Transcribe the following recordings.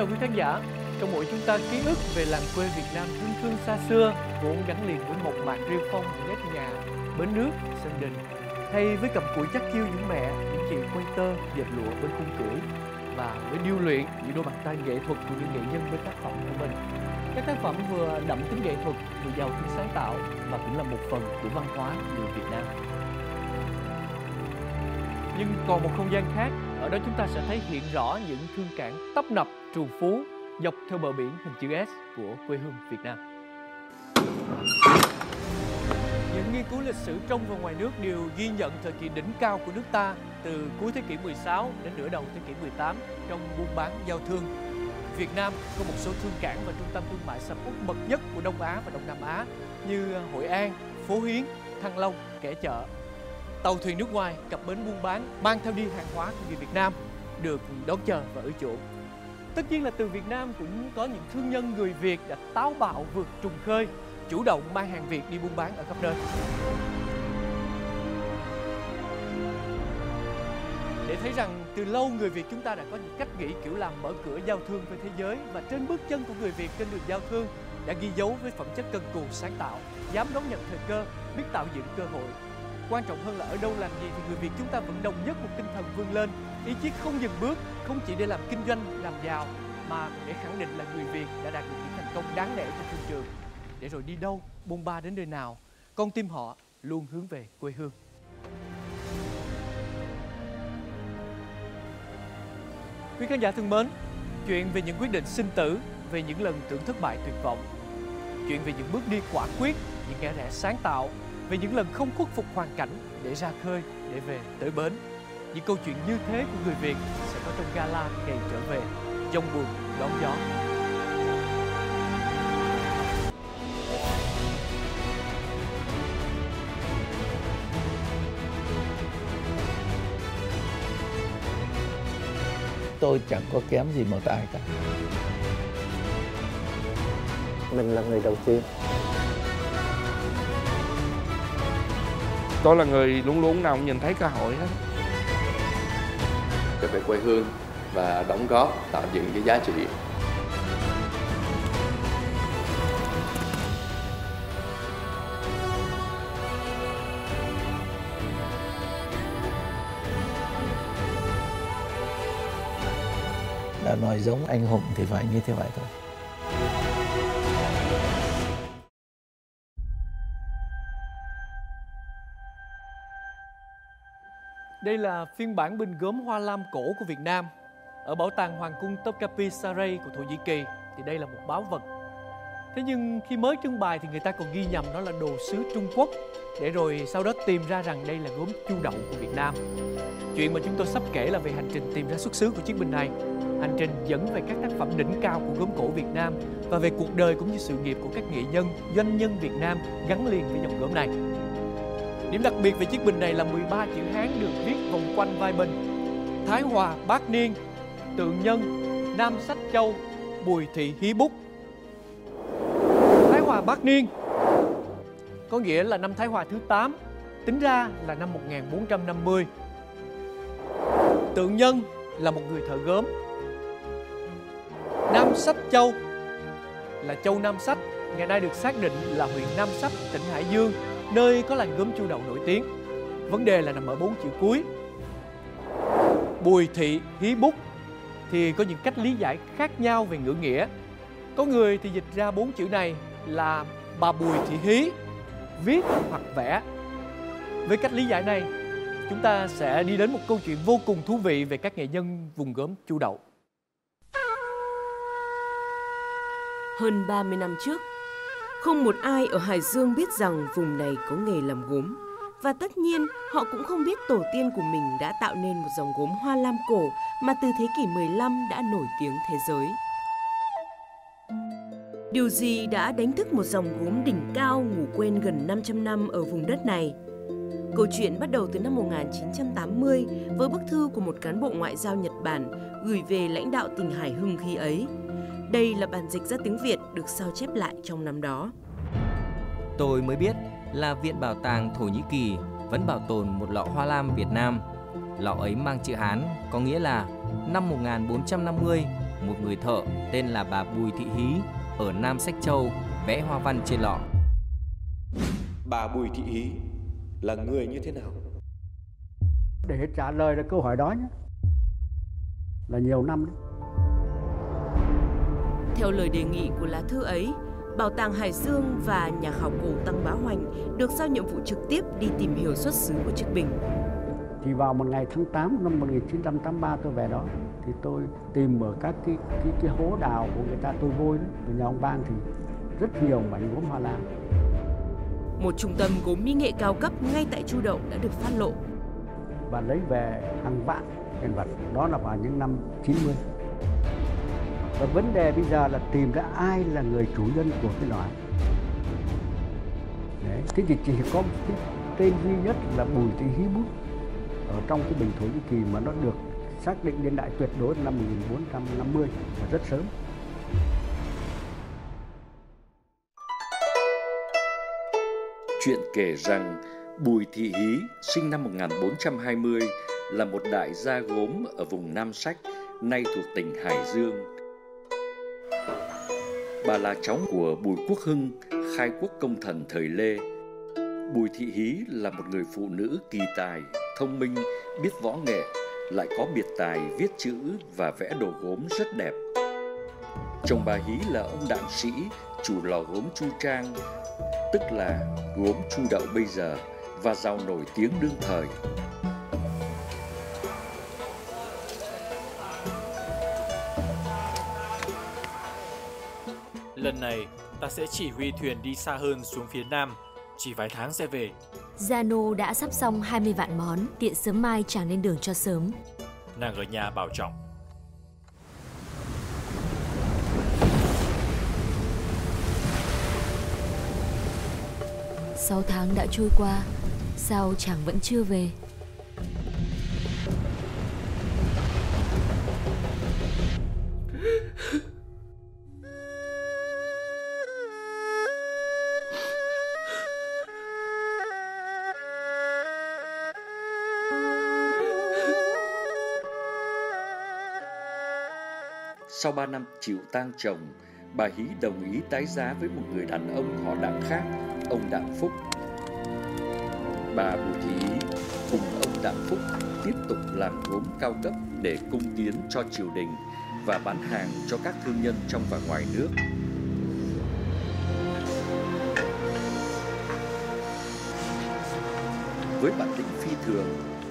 Chào quý khán giả. Trong mỗi chúng ta ký ức về làng quê Việt Nam thân thương xa xưa vốn gắn liền với một mạc rêu phong, nếp nhà, bến nước, sân đình hay với cầm cụi chắc chiêu những mẹ, những chị quay tơ, dệt lụa bên khung cửa và với điêu luyện những đôi bàn tay nghệ thuật của những nghệ nhân bên tác phẩm của mình. Các tác phẩm vừa đậm tính nghệ thuật, vừa giàu tính sáng tạo và cũng là một phần của văn hóa người Việt Nam. Nhưng còn một không gian khác, đó chúng ta sẽ thấy hiện rõ những thương cảng tấp nập, trù phú dọc theo bờ biển hình chữ S của quê hương Việt Nam. Những nghiên cứu lịch sử trong và ngoài nước đều ghi nhận thời kỳ đỉnh cao của nước ta từ cuối thế kỷ 16 đến nửa đầu thế kỷ 18 trong buôn bán giao thương. Việt Nam có một số thương cảng và trung tâm thương mại sầm uất bậc nhất của Đông Á và Đông Nam Á như Hội An, Phố Hiến, Thăng Long, Kẻ Chợ. Tàu thuyền nước ngoài cập bến buôn bán mang theo đi hàng hóa của người Việt Nam được đón chờ và ở chỗ. Tất nhiên là từ Việt Nam cũng có những thương nhân người Việt đã táo bạo vượt trùng khơi, chủ động mang hàng Việt đi buôn bán ở khắp nơi. Để thấy rằng từ lâu người Việt chúng ta đã có những cách nghĩ kiểu làm mở cửa giao thương với thế giới và trên bước chân của người Việt trên đường giao thương đã ghi dấu với phẩm chất cân cù sáng tạo, dám đón nhận thời cơ, biết tạo dựng cơ hội. Quan trọng hơn là ở đâu làm gì thì người Việt chúng ta vẫn đồng nhất một tinh thần vươn lên, ý chí không dừng bước, không chỉ để làm kinh doanh, làm giàu mà để khẳng định là người Việt đã đạt được những thành công đáng nể trên thương trường. Để rồi đi đâu, bôn ba đến nơi nào, con tim họ luôn hướng về quê hương. Quý khán giả thân mến, chuyện về những quyết định sinh tử, về những lần tưởng thất bại tuyệt vọng, chuyện về những bước đi quả quyết, những kẻ rẽ sáng tạo, về những lần không khuất phục hoàn cảnh để ra khơi, để về tới bến. Những câu chuyện như thế của người Việt sẽ có trong gala ngày trở về, dòng buồn đón gió. tôi chẳng có kém gì một ai cả mình là người đầu tiên tôi là người luôn luôn nào cũng nhìn thấy cơ hội hết. Trở về quê hương và đóng góp tạo dựng cái giá trị. Đã nói giống anh hùng thì phải như thế vậy thôi Đây là phiên bản bình gốm hoa lam cổ của Việt Nam. Ở bảo tàng Hoàng cung Topkapi Saray của Thổ Nhĩ Kỳ thì đây là một báu vật. Thế nhưng khi mới trưng bày thì người ta còn ghi nhầm nó là đồ sứ Trung Quốc để rồi sau đó tìm ra rằng đây là gốm chu đậu của Việt Nam. Chuyện mà chúng tôi sắp kể là về hành trình tìm ra xuất xứ của chiếc bình này. Hành trình dẫn về các tác phẩm đỉnh cao của gốm cổ Việt Nam và về cuộc đời cũng như sự nghiệp của các nghệ nhân, doanh nhân Việt Nam gắn liền với dòng gốm này. Điểm đặc biệt về chiếc bình này là 13 chữ Hán được viết vòng quanh vai bình. Thái Hòa, Bát Niên, Tượng Nhân, Nam Sách Châu, Bùi Thị Hí Bút. Thái Hòa Bát Niên có nghĩa là năm Thái Hòa thứ 8, tính ra là năm 1450. Tượng Nhân là một người thợ gốm. Nam Sách Châu là Châu Nam Sách, ngày nay được xác định là huyện Nam Sách, tỉnh Hải Dương, nơi có làng gốm chu đậu nổi tiếng. Vấn đề là nằm ở bốn chữ cuối. Bùi thị hí bút thì có những cách lý giải khác nhau về ngữ nghĩa. Có người thì dịch ra bốn chữ này là bà Bùi thị hí, viết hoặc vẽ. Với cách lý giải này, chúng ta sẽ đi đến một câu chuyện vô cùng thú vị về các nghệ nhân vùng gốm chu đậu. Hơn 30 năm trước, không một ai ở Hải Dương biết rằng vùng này có nghề làm gốm. Và tất nhiên, họ cũng không biết tổ tiên của mình đã tạo nên một dòng gốm hoa lam cổ mà từ thế kỷ 15 đã nổi tiếng thế giới. Điều gì đã đánh thức một dòng gốm đỉnh cao ngủ quên gần 500 năm ở vùng đất này? Câu chuyện bắt đầu từ năm 1980 với bức thư của một cán bộ ngoại giao Nhật Bản gửi về lãnh đạo tỉnh Hải Hưng khi ấy. Đây là bản dịch ra tiếng Việt được sao chép lại trong năm đó. Tôi mới biết là Viện Bảo tàng Thổ Nhĩ Kỳ vẫn bảo tồn một lọ hoa lam Việt Nam. Lọ ấy mang chữ Hán có nghĩa là năm 1450 một người thợ tên là bà Bùi Thị Hí ở Nam Sách Châu vẽ hoa văn trên lọ. Bà Bùi Thị Hí là người như thế nào? Để trả lời được câu hỏi đó nhé. Là nhiều năm đấy. Theo lời đề nghị của lá thư ấy, Bảo tàng Hải Dương và nhà khảo cổ Tăng Bá Hoành được giao nhiệm vụ trực tiếp đi tìm hiểu xuất xứ của chiếc bình. Thì vào một ngày tháng 8 năm 1983 tôi về đó thì tôi tìm ở các cái cái, cái hố đào của người ta tôi vôi của nhà ông Ban thì rất nhiều mảnh gốm hoa lam. Một trung tâm gốm mỹ nghệ cao cấp ngay tại Chu Đậu đã được phát lộ. Và lấy về hàng vạn hiện vật, đó là vào những năm 90. Và vấn đề bây giờ là tìm ra ai là người chủ nhân của cái loại. Đấy, thế thì chỉ có cái tên duy nhất là Bùi Thị Hí Bút ở trong cái bình Thổ Nhĩ Kỳ mà nó được xác định niên đại tuyệt đối năm 1450 và rất sớm. Chuyện kể rằng Bùi Thị Hí sinh năm 1420 là một đại gia gốm ở vùng Nam Sách, nay thuộc tỉnh Hải Dương. Bà là cháu của Bùi Quốc Hưng, khai quốc công thần thời Lê. Bùi Thị Hí là một người phụ nữ kỳ tài, thông minh, biết võ nghệ, lại có biệt tài viết chữ và vẽ đồ gốm rất đẹp. Chồng bà Hí là ông đạm sĩ, chủ lò gốm Chu Trang, tức là gốm Chu Đậu bây giờ và giàu nổi tiếng đương thời. Lần này, ta sẽ chỉ huy thuyền đi xa hơn xuống phía nam, chỉ vài tháng sẽ về. Giano đã sắp xong 20 vạn món, tiện sớm mai chàng lên đường cho sớm. Nàng ở nhà bảo trọng. Sáu tháng đã trôi qua, sao chàng vẫn chưa về? Sau 3 năm chịu tang chồng, bà Hí đồng ý tái giá với một người đàn ông họ đặng khác, ông Đặng Phúc. Bà Bùi Thị Hí cùng ông Đặng Phúc tiếp tục làm gốm cao cấp để cung tiến cho triều đình và bán hàng cho các thương nhân trong và ngoài nước. Với bản lĩnh phi thường,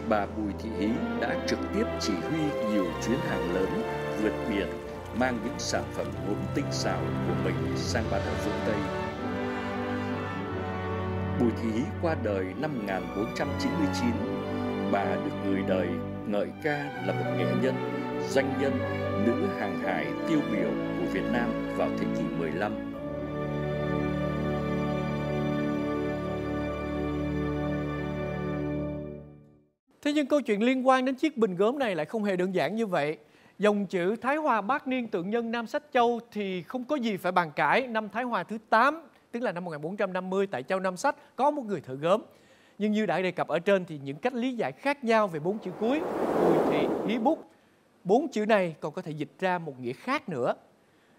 bà Bùi Thị Hí đã trực tiếp chỉ huy nhiều chuyến hàng lớn vượt biển mang những sản phẩm gốm tinh xảo của mình sang bán ở phương Tây. Bùi Thị Hí qua đời năm 1499. Bà được người đời ngợi ca là một nghệ nhân, doanh nhân, nữ hàng hải tiêu biểu của Việt Nam vào thế kỷ 15. Thế nhưng câu chuyện liên quan đến chiếc bình gốm này lại không hề đơn giản như vậy. Dòng chữ Thái Hòa Bát Niên Tượng Nhân Nam Sách Châu thì không có gì phải bàn cãi. Năm Thái Hòa thứ 8, tức là năm 1450 tại Châu Nam Sách có một người thợ gớm Nhưng như đã đề cập ở trên thì những cách lý giải khác nhau về bốn chữ cuối Bùi Thị Hí Bút. Bốn chữ này còn có thể dịch ra một nghĩa khác nữa.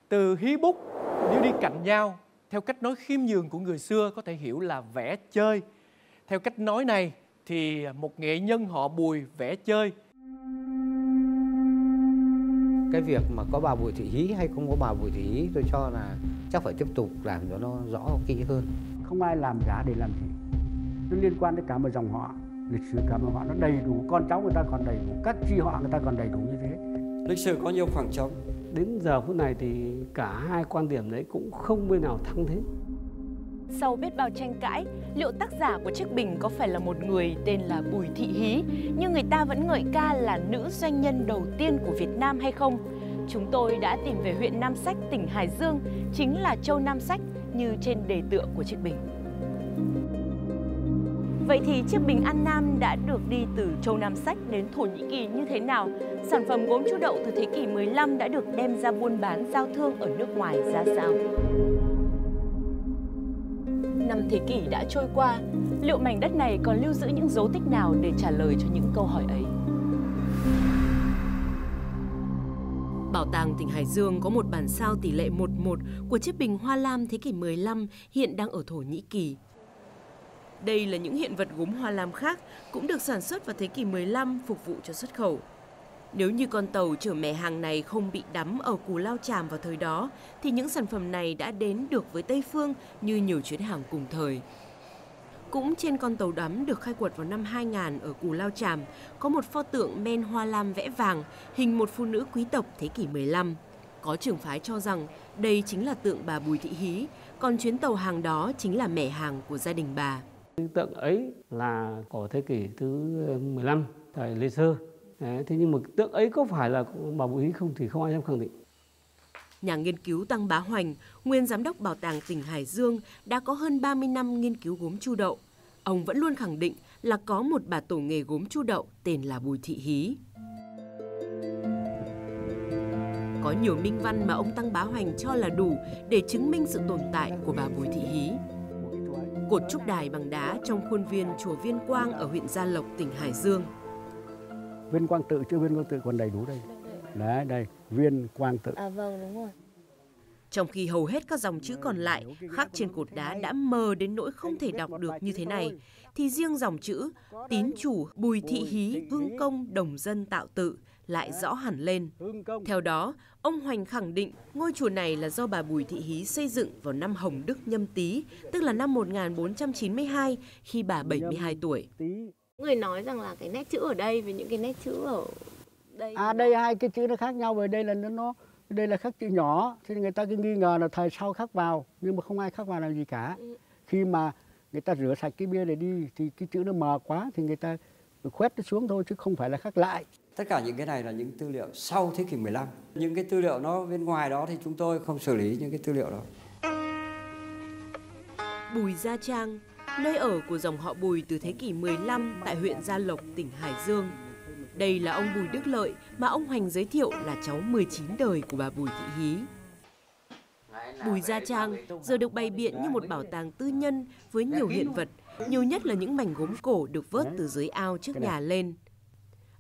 Từ hí bút nếu đi cạnh nhau theo cách nói khiêm nhường của người xưa có thể hiểu là vẽ chơi. Theo cách nói này thì một nghệ nhân họ Bùi vẽ chơi cái việc mà có bà Bùi Thị Hí hay không có bà Bùi Thị Hí tôi cho là chắc phải tiếp tục làm cho nó rõ kỹ hơn. Không ai làm giả để làm gì. Nó liên quan đến cả một dòng họ, lịch sử cả một họ nó đầy đủ, con cháu người ta còn đầy đủ, các chi họ người ta còn đầy đủ như thế. Lịch sử có nhiều khoảng trống. Đến giờ phút này thì cả hai quan điểm đấy cũng không bên nào thắng thế. Sau biết bao tranh cãi, liệu tác giả của chiếc bình có phải là một người tên là Bùi Thị Hí, nhưng người ta vẫn ngợi ca là nữ doanh nhân đầu tiên của Việt Nam hay không? Chúng tôi đã tìm về huyện Nam Sách, tỉnh Hải Dương, chính là châu Nam Sách như trên đề tựa của chiếc bình. Vậy thì chiếc bình An Nam đã được đi từ châu Nam Sách đến Thổ Nhĩ Kỳ như thế nào? Sản phẩm gốm chu đậu từ thế kỷ 15 đã được đem ra buôn bán giao thương ở nước ngoài ra sao? Năm thế kỷ đã trôi qua, liệu mảnh đất này còn lưu giữ những dấu tích nào để trả lời cho những câu hỏi ấy? Bảo tàng tỉnh Hải Dương có một bản sao tỷ lệ 1:1 của chiếc bình hoa lam thế kỷ 15 hiện đang ở Thổ Nhĩ Kỳ. Đây là những hiện vật gốm hoa lam khác cũng được sản xuất vào thế kỷ 15 phục vụ cho xuất khẩu. Nếu như con tàu chở mẻ hàng này không bị đắm ở Cù Lao Chàm vào thời đó, thì những sản phẩm này đã đến được với Tây Phương như nhiều chuyến hàng cùng thời. Cũng trên con tàu đắm được khai quật vào năm 2000 ở Cù Lao Chàm, có một pho tượng men hoa lam vẽ vàng, hình một phụ nữ quý tộc thế kỷ 15. Có trường phái cho rằng đây chính là tượng bà Bùi Thị Hí, còn chuyến tàu hàng đó chính là mẻ hàng của gia đình bà. Tượng ấy là của thế kỷ thứ 15, thời Lê Sơ. Đấy, thế nhưng mà tượng ấy có phải là bà Bùi Hí không thì không ai dám khẳng định. Nhà nghiên cứu Tăng Bá Hoành, nguyên giám đốc bảo tàng tỉnh Hải Dương, đã có hơn 30 năm nghiên cứu gốm chu đậu. Ông vẫn luôn khẳng định là có một bà tổ nghề gốm chu đậu tên là Bùi Thị Hí. Có nhiều minh văn mà ông Tăng Bá Hoành cho là đủ để chứng minh sự tồn tại của bà Bùi Thị Hí. Cột trúc đài bằng đá trong khuôn viên chùa Viên Quang ở huyện Gia Lộc, tỉnh Hải Dương. Viên Quang tự chưa Viên Quang tự còn đầy đủ đây. Đấy, đây, Viên Quang tự. À vâng, đúng rồi. Trong khi hầu hết các dòng chữ còn lại khắc trên cột đá đã mờ đến nỗi không thể đọc được như thế này, thì riêng dòng chữ tín chủ Bùi Thị Hí Hưng Công Đồng Dân Tạo Tự lại rõ hẳn lên. Theo đó, ông Hoành khẳng định ngôi chùa này là do bà Bùi Thị Hí xây dựng vào năm Hồng Đức Nhâm Tý, tức là năm 1492 khi bà 72 tuổi. Người nói rằng là cái nét chữ ở đây với những cái nét chữ ở đây. À đây hai cái chữ nó khác nhau về đây là nó đây là khắc chữ nhỏ thì người ta cứ nghi ngờ là thời sau khắc vào nhưng mà không ai khắc vào làm gì cả. Khi mà người ta rửa sạch cái bia này đi thì cái chữ nó mờ quá thì người ta khoét nó xuống thôi chứ không phải là khắc lại. Tất cả những cái này là những tư liệu sau thế kỷ 15. Những cái tư liệu nó bên ngoài đó thì chúng tôi không xử lý những cái tư liệu đó. Bùi Gia Trang, nơi ở của dòng họ Bùi từ thế kỷ 15 tại huyện Gia Lộc, tỉnh Hải Dương. Đây là ông Bùi Đức Lợi mà ông Hoành giới thiệu là cháu 19 đời của bà Bùi Thị Hí. Bùi Gia Trang giờ được bày biện như một bảo tàng tư nhân với nhiều hiện vật, nhiều nhất là những mảnh gốm cổ được vớt từ dưới ao trước nhà lên.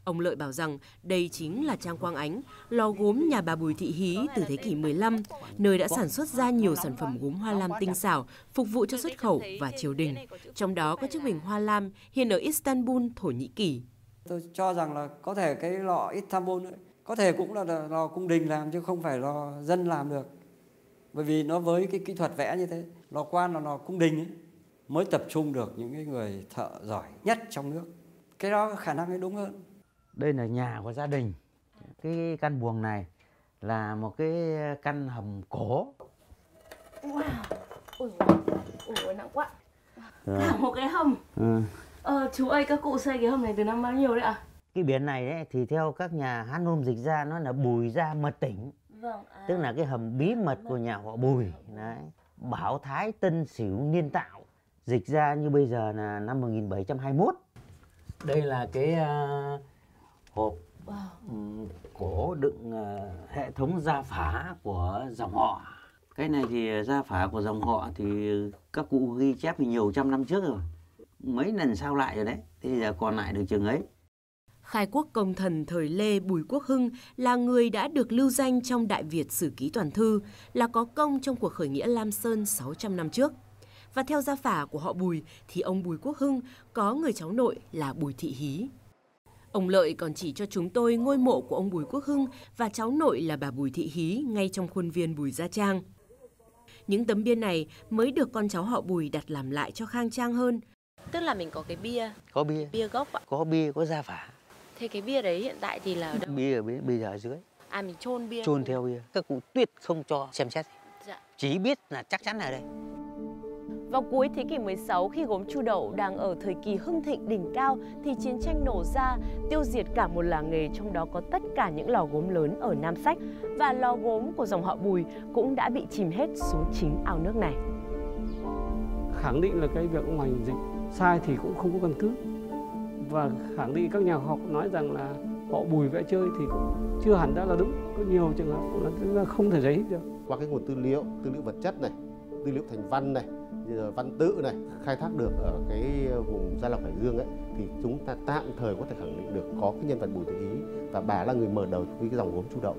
Ông Lợi bảo rằng đây chính là Trang Quang Ánh, lò gốm nhà bà Bùi Thị Hí từ thế kỷ 15, nơi đã sản xuất ra nhiều sản phẩm gốm hoa lam tinh xảo, phục vụ cho xuất khẩu và triều đình. Trong đó có chiếc bình hoa lam hiện ở Istanbul, Thổ Nhĩ Kỳ. Tôi cho rằng là có thể cái lọ Istanbul ấy, có thể cũng là lò cung đình làm chứ không phải lò dân làm được. Bởi vì nó với cái kỹ thuật vẽ như thế, lò quan là lò cung đình ấy, mới tập trung được những cái người thợ giỏi nhất trong nước. Cái đó khả năng ấy đúng hơn. Đây là nhà của gia đình. Cái căn buồng này là một cái căn hầm cổ. Wow. Ui, ui, nặng quá. Rồi. Cả một cái hầm. Ừ. Ờ, chú ơi, các cụ xây cái hầm này từ năm bao nhiêu đấy ạ? Cái biển này đấy, thì theo các nhà hát nôm dịch ra nó là Bùi Gia Mật Tỉnh. Vâng. À. Tức là cái hầm bí mật của nhà họ Bùi. Đấy. Bảo Thái Tân Sửu Niên Tạo. Dịch ra như bây giờ là năm 1721. Đây là cái uh, hộp wow. um, cổ đựng uh, hệ thống gia phả của dòng họ. Cái này thì gia phả của dòng họ thì các cụ ghi chép thì nhiều trăm năm trước rồi. Mấy lần sao lại rồi đấy. Thế giờ còn lại được chừng ấy. Khai quốc công thần thời Lê Bùi Quốc Hưng là người đã được lưu danh trong Đại Việt Sử Ký Toàn Thư, là có công trong cuộc khởi nghĩa Lam Sơn 600 năm trước. Và theo gia phả của họ Bùi thì ông Bùi Quốc Hưng có người cháu nội là Bùi Thị Hí. Ông Lợi còn chỉ cho chúng tôi ngôi mộ của ông Bùi Quốc Hưng và cháu nội là bà Bùi Thị Hí ngay trong khuôn viên Bùi Gia Trang. Những tấm bia này mới được con cháu họ Bùi đặt làm lại cho khang trang hơn. Tức là mình có cái bia. Có bia. Bia gốc ạ. Có bia, có gia phả. Thế cái bia đấy hiện tại thì là ở đâu? Bia ở bên, bây giờ ở dưới. À mình chôn bia. Chôn theo bia. Các cụ tuyệt không cho xem xét. Dạ. Chỉ biết là chắc chắn ở đây. Vào cuối thế kỷ 16 khi gốm chu đậu đang ở thời kỳ hưng thịnh đỉnh cao thì chiến tranh nổ ra, tiêu diệt cả một làng nghề trong đó có tất cả những lò gốm lớn ở Nam Sách. Và lò gốm của dòng họ Bùi cũng đã bị chìm hết xuống chính ao nước này. Khẳng định là cái việc ông Hoành dịch sai thì cũng không có căn cứ. Và khẳng định các nhà khoa học nói rằng là họ Bùi vẽ chơi thì cũng chưa hẳn đã là đúng. Có nhiều trường hợp là không thể giải thích được. Qua cái nguồn tư liệu tư liệu vật chất này tư liệu thành văn này văn tự này khai thác được ở cái vùng Gia Lộc Hải Dương ấy thì chúng ta tạm thời có thể khẳng định được có cái nhân vật Bùi Thị Ý và bà là người mở đầu với cái dòng gốm chu đậu.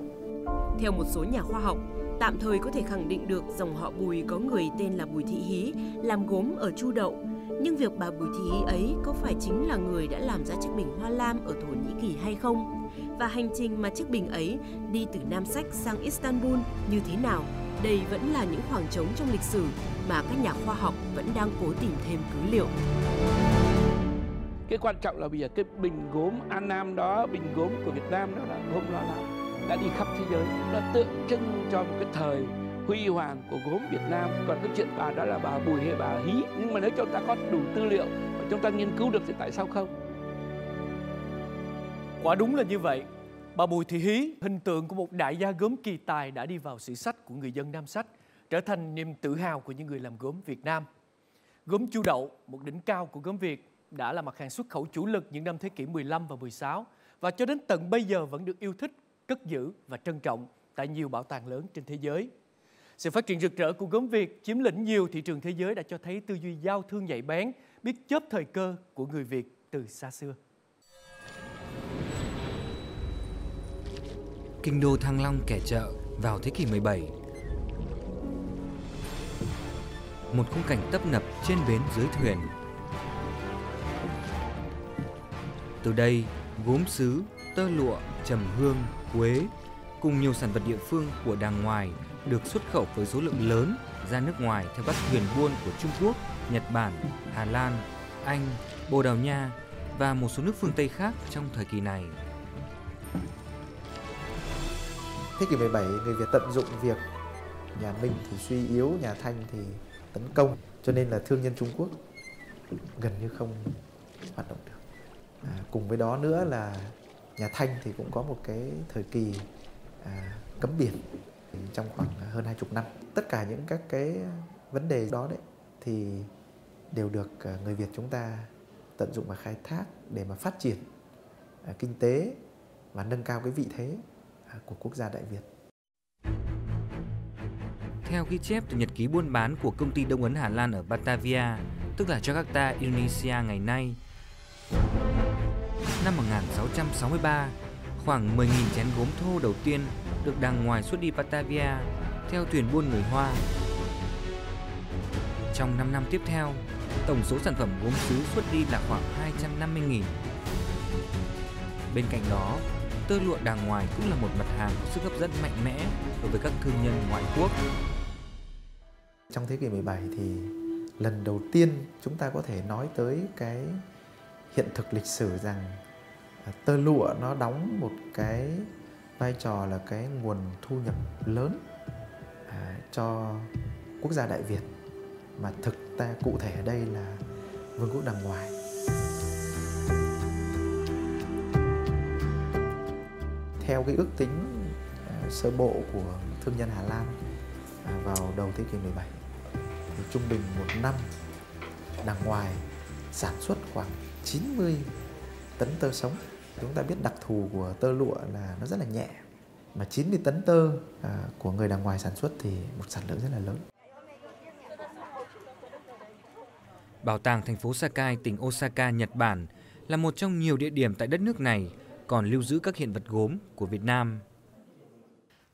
Theo một số nhà khoa học, tạm thời có thể khẳng định được dòng họ Bùi có người tên là Bùi Thị Hí làm gốm ở Chu Đậu. Nhưng việc bà Bùi Thị Hí ấy có phải chính là người đã làm ra chiếc bình hoa lam ở Thổ Nhĩ Kỳ hay không? Và hành trình mà chiếc bình ấy đi từ Nam Sách sang Istanbul như thế nào? Đây vẫn là những khoảng trống trong lịch sử mà các nhà khoa học vẫn đang cố tìm thêm cứ liệu. Cái quan trọng là bây giờ cái bình gốm An Nam đó, bình gốm của Việt Nam đó là gốm đó là đã đi khắp thế giới. Nó tượng trưng cho một cái thời huy hoàng của gốm Việt Nam. Còn cái chuyện bà đó là bà Bùi hay bà Hí. Nhưng mà nếu chúng ta có đủ tư liệu và chúng ta nghiên cứu được thì tại sao không? Quả đúng là như vậy. Bà Bùi Thị Hí, hình tượng của một đại gia gốm kỳ tài đã đi vào sử sách của người dân Nam Sách, trở thành niềm tự hào của những người làm gốm Việt Nam. Gốm chu đậu, một đỉnh cao của gốm Việt, đã là mặt hàng xuất khẩu chủ lực những năm thế kỷ 15 và 16 và cho đến tận bây giờ vẫn được yêu thích, cất giữ và trân trọng tại nhiều bảo tàng lớn trên thế giới. Sự phát triển rực rỡ của gốm Việt chiếm lĩnh nhiều thị trường thế giới đã cho thấy tư duy giao thương nhạy bén, biết chớp thời cơ của người Việt từ xa xưa. Kinh đô Thăng Long kẻ chợ vào thế kỷ 17 Một khung cảnh tấp nập trên bến dưới thuyền Từ đây, gốm sứ, tơ lụa, trầm hương, quế cùng nhiều sản vật địa phương của đàng ngoài được xuất khẩu với số lượng lớn ra nước ngoài theo các thuyền buôn của Trung Quốc, Nhật Bản, Hà Lan, Anh, Bồ Đào Nha và một số nước phương Tây khác trong thời kỳ này. Thế kỷ 17, người Việt tận dụng việc nhà Minh thì suy yếu, nhà Thanh thì tấn công, cho nên là thương nhân Trung Quốc gần như không hoạt động được. À, cùng với đó nữa là nhà Thanh thì cũng có một cái thời kỳ à, cấm biển trong khoảng hơn hai chục năm. Tất cả những các cái vấn đề đó đấy thì đều được à, người Việt chúng ta tận dụng và khai thác để mà phát triển à, kinh tế và nâng cao cái vị thế À, của quốc gia Đại Việt. Theo ghi chép từ nhật ký buôn bán của công ty Đông Ấn Hà Lan ở Batavia, tức là Jakarta, Indonesia ngày nay, năm 1663, khoảng 10.000 chén gốm thô đầu tiên được đàng ngoài xuất đi Batavia theo thuyền buôn người Hoa. Trong 5 năm tiếp theo, tổng số sản phẩm gốm sứ xuất đi là khoảng 250.000. Bên cạnh đó, tơ lụa đàng ngoài cũng là một mặt hàng có sức hấp dẫn mạnh mẽ đối với các thương nhân ngoại quốc. Trong thế kỷ 17 thì lần đầu tiên chúng ta có thể nói tới cái hiện thực lịch sử rằng tơ lụa nó đóng một cái vai trò là cái nguồn thu nhập lớn à, cho quốc gia Đại Việt mà thực ta cụ thể ở đây là vương quốc đàng ngoài. Theo cái ước tính ờ, sơ bộ của thương nhân Hà Lan à, vào đầu thế kỷ 17 thì trung bình một năm đằng ngoài sản xuất khoảng 90 tấn tơ sống chúng ta biết đặc thù của tơ lụa là nó rất là nhẹ mà 90 tấn tơ à, của người đằng ngoài sản xuất thì một sản lượng rất là lớn. Bảo tàng thành phố Sakai, tỉnh Osaka, Nhật Bản là một trong nhiều địa điểm tại đất nước này còn lưu giữ các hiện vật gốm của Việt Nam.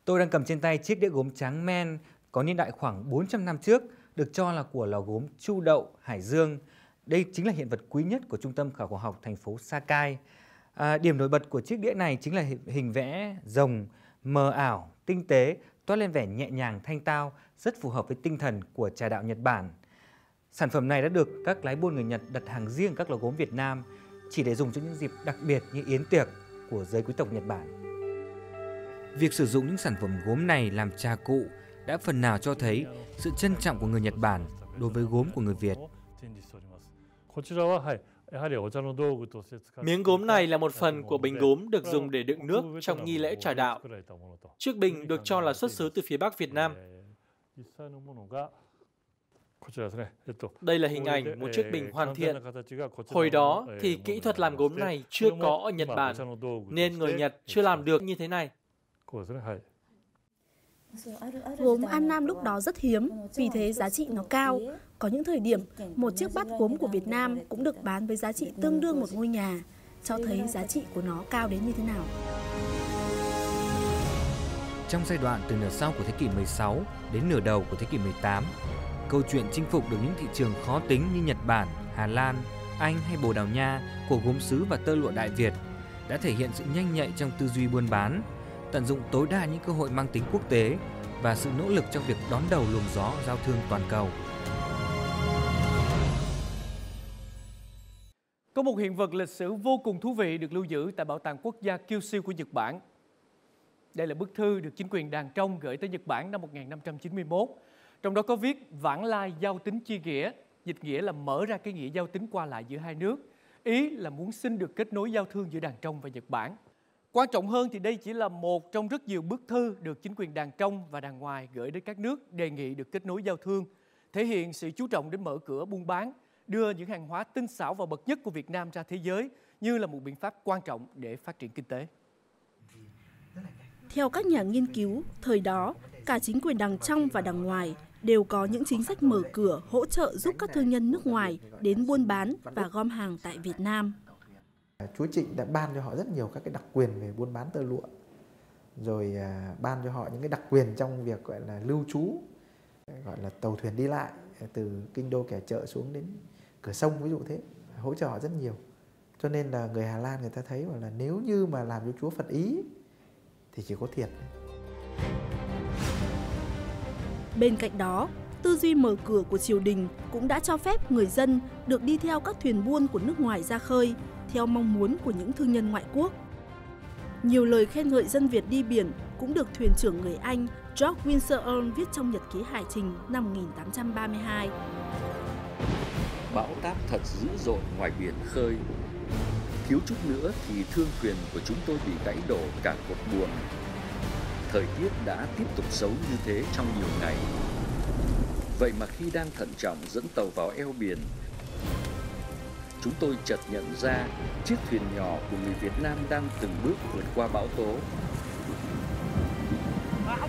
Tôi đang cầm trên tay chiếc đĩa gốm trắng men có niên đại khoảng 400 năm trước, được cho là của lò gốm Chu Đậu, Hải Dương. Đây chính là hiện vật quý nhất của Trung tâm Khảo cổ học thành phố Sakai. À, điểm nổi bật của chiếc đĩa này chính là hình vẽ rồng mờ ảo, tinh tế, toát lên vẻ nhẹ nhàng thanh tao, rất phù hợp với tinh thần của trà đạo Nhật Bản. Sản phẩm này đã được các lái buôn người Nhật đặt hàng riêng các lò gốm Việt Nam chỉ để dùng cho những dịp đặc biệt như yến tiệc của giới quý tộc Nhật Bản. Việc sử dụng những sản phẩm gốm này làm trà cụ đã phần nào cho thấy sự trân trọng của người Nhật Bản đối với gốm của người Việt. Miếng gốm này là một phần của bình gốm được dùng để đựng nước trong nghi lễ trà đạo. Chiếc bình được cho là xuất xứ từ phía Bắc Việt Nam. Đây là hình ảnh một chiếc bình hoàn thiện. Hồi đó thì kỹ thuật làm gốm này chưa có ở Nhật Bản, nên người Nhật chưa làm được như thế này. Gốm An Nam lúc đó rất hiếm, vì thế giá trị nó cao. Có những thời điểm, một chiếc bát gốm của Việt Nam cũng được bán với giá trị tương đương một ngôi nhà, cho thấy giá trị của nó cao đến như thế nào. trong giai đoạn từ nửa sau của thế kỷ 16 đến nửa đầu của thế kỷ 18. Câu chuyện chinh phục được những thị trường khó tính như Nhật Bản, Hà Lan, Anh hay Bồ Đào Nha của gốm sứ và tơ lụa Đại Việt đã thể hiện sự nhanh nhạy trong tư duy buôn bán, tận dụng tối đa những cơ hội mang tính quốc tế và sự nỗ lực trong việc đón đầu luồng gió giao thương toàn cầu. Có một hiện vật lịch sử vô cùng thú vị được lưu giữ tại Bảo tàng Quốc gia Kyushu của Nhật Bản. Đây là bức thư được chính quyền Đàn Trong gửi tới Nhật Bản năm 1591. Trong đó có viết vãng lai giao tính chia nghĩa, dịch nghĩa là mở ra cái nghĩa giao tính qua lại giữa hai nước. Ý là muốn xin được kết nối giao thương giữa Đàn Trong và Nhật Bản. Quan trọng hơn thì đây chỉ là một trong rất nhiều bức thư được chính quyền Đàn Trong và Đàn Ngoài gửi đến các nước đề nghị được kết nối giao thương, thể hiện sự chú trọng đến mở cửa buôn bán, đưa những hàng hóa tinh xảo và bậc nhất của Việt Nam ra thế giới như là một biện pháp quan trọng để phát triển kinh tế. Theo các nhà nghiên cứu, thời đó, cả chính quyền đằng trong và đằng ngoài đều có những chính sách mở cửa hỗ trợ giúp các thương nhân nước ngoài đến buôn bán và gom hàng tại Việt Nam. Chúa Trịnh đã ban cho họ rất nhiều các cái đặc quyền về buôn bán tơ lụa, rồi à, ban cho họ những cái đặc quyền trong việc gọi là lưu trú, gọi là tàu thuyền đi lại từ kinh đô kẻ chợ xuống đến cửa sông ví dụ thế, hỗ trợ họ rất nhiều. Cho nên là người Hà Lan người ta thấy là nếu như mà làm cho Chúa Phật ý thì chỉ có thiệt. Bên cạnh đó, tư duy mở cửa của triều đình cũng đã cho phép người dân được đi theo các thuyền buôn của nước ngoài ra khơi theo mong muốn của những thương nhân ngoại quốc. Nhiều lời khen ngợi dân Việt đi biển cũng được thuyền trưởng người Anh George Windsor Earl viết trong nhật ký hải trình năm 1832. Bão táp thật dữ dội ngoài biển khơi. Thiếu chút nữa thì thương thuyền của chúng tôi bị gãy đổ cả cột buồm. Thời tiết đã tiếp tục xấu như thế trong nhiều ngày. Vậy mà khi đang thận trọng dẫn tàu vào eo biển, chúng tôi chợt nhận ra chiếc thuyền nhỏ của người Việt Nam đang từng bước vượt qua bão tố. Lại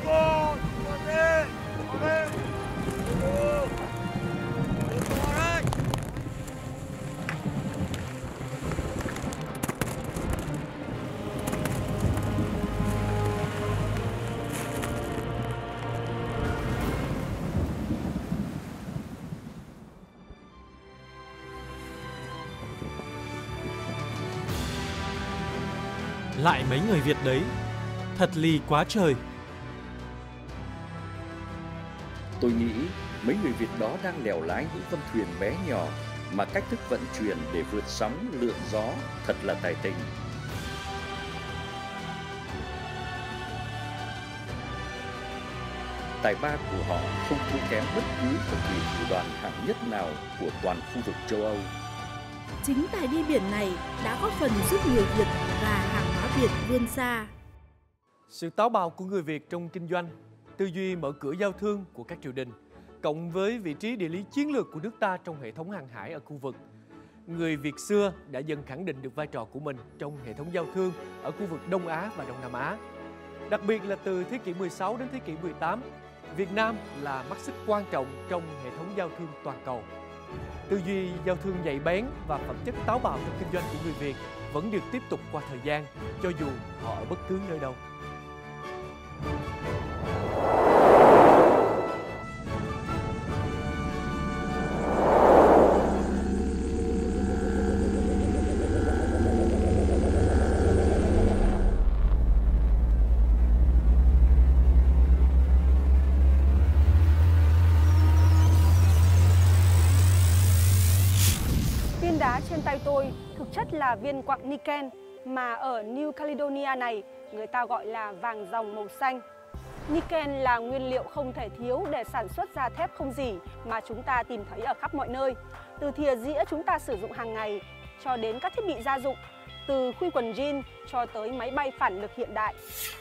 mấy người Việt đấy, thật lì quá trời. Tôi nghĩ mấy người Việt đó đang lèo lái những con thuyền bé nhỏ mà cách thức vận chuyển để vượt sóng lượn gió thật là tài tình. Tài ba của họ không thua kém bất cứ một thủy thủ đoàn hạng nhất nào của toàn khu vực châu Âu. Chính tài đi biển này đã góp phần giúp người Việt và Việt vươn xa. Sự táo bạo của người Việt trong kinh doanh, tư duy mở cửa giao thương của các triều đình, cộng với vị trí địa lý chiến lược của nước ta trong hệ thống hàng hải ở khu vực, người Việt xưa đã dần khẳng định được vai trò của mình trong hệ thống giao thương ở khu vực Đông Á và Đông Nam Á. Đặc biệt là từ thế kỷ 16 đến thế kỷ 18, Việt Nam là mắt xích quan trọng trong hệ thống giao thương toàn cầu. Tư duy giao thương nhạy bén và phẩm chất táo bạo trong kinh doanh của người Việt vẫn được tiếp tục qua thời gian, cho dù họ ở bất cứ nơi đâu. Viên đá trên tay tôi chất là viên quặng Niken mà ở New Caledonia này người ta gọi là vàng dòng màu xanh. Niken là nguyên liệu không thể thiếu để sản xuất ra thép không dỉ mà chúng ta tìm thấy ở khắp mọi nơi. Từ thìa dĩa chúng ta sử dụng hàng ngày cho đến các thiết bị gia dụng, từ khuy quần jean cho tới máy bay phản lực hiện đại.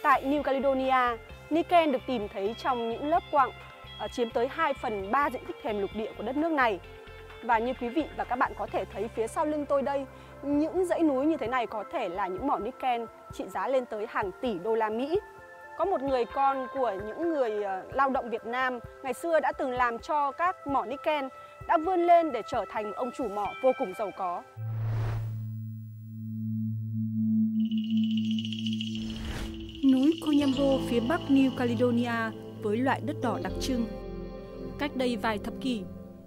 Tại New Caledonia, Niken được tìm thấy trong những lớp quặng ờ, chiếm tới 2 phần 3 diện tích thềm lục địa của đất nước này. Và như quý vị và các bạn có thể thấy phía sau lưng tôi đây, những dãy núi như thế này có thể là những mỏ niken trị giá lên tới hàng tỷ đô la Mỹ. Có một người con của những người ờ, lao động Việt Nam ngày xưa đã từng làm cho các mỏ niken đã vươn lên để trở thành ông chủ mỏ vô cùng giàu có. Núi Cô phía bắc New Caledonia với loại đất đỏ đặc trưng. Cách đây vài thập kỷ,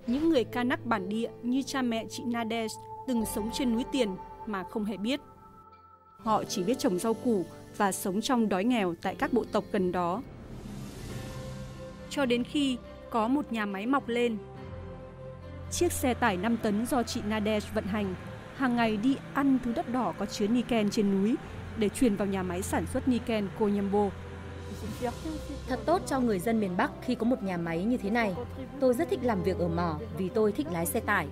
những người Kanak bản địa như cha mẹ chị Nades từng sống trên núi tiền mà không hề biết. Họ chỉ biết trồng rau củ và sống trong đói nghèo tại các bộ tộc gần đó. Cho đến khi có một nhà máy mọc lên. Chiếc xe tải 5 tấn do chị Nadesh vận hành, hàng ngày đi ăn thứ đất đỏ có chứa niken trên núi để chuyển vào nhà máy sản xuất niken Konyambo. Thật tốt cho người dân miền Bắc khi có một nhà máy như thế này. Tôi rất thích làm việc ở mỏ vì tôi thích lái xe tải.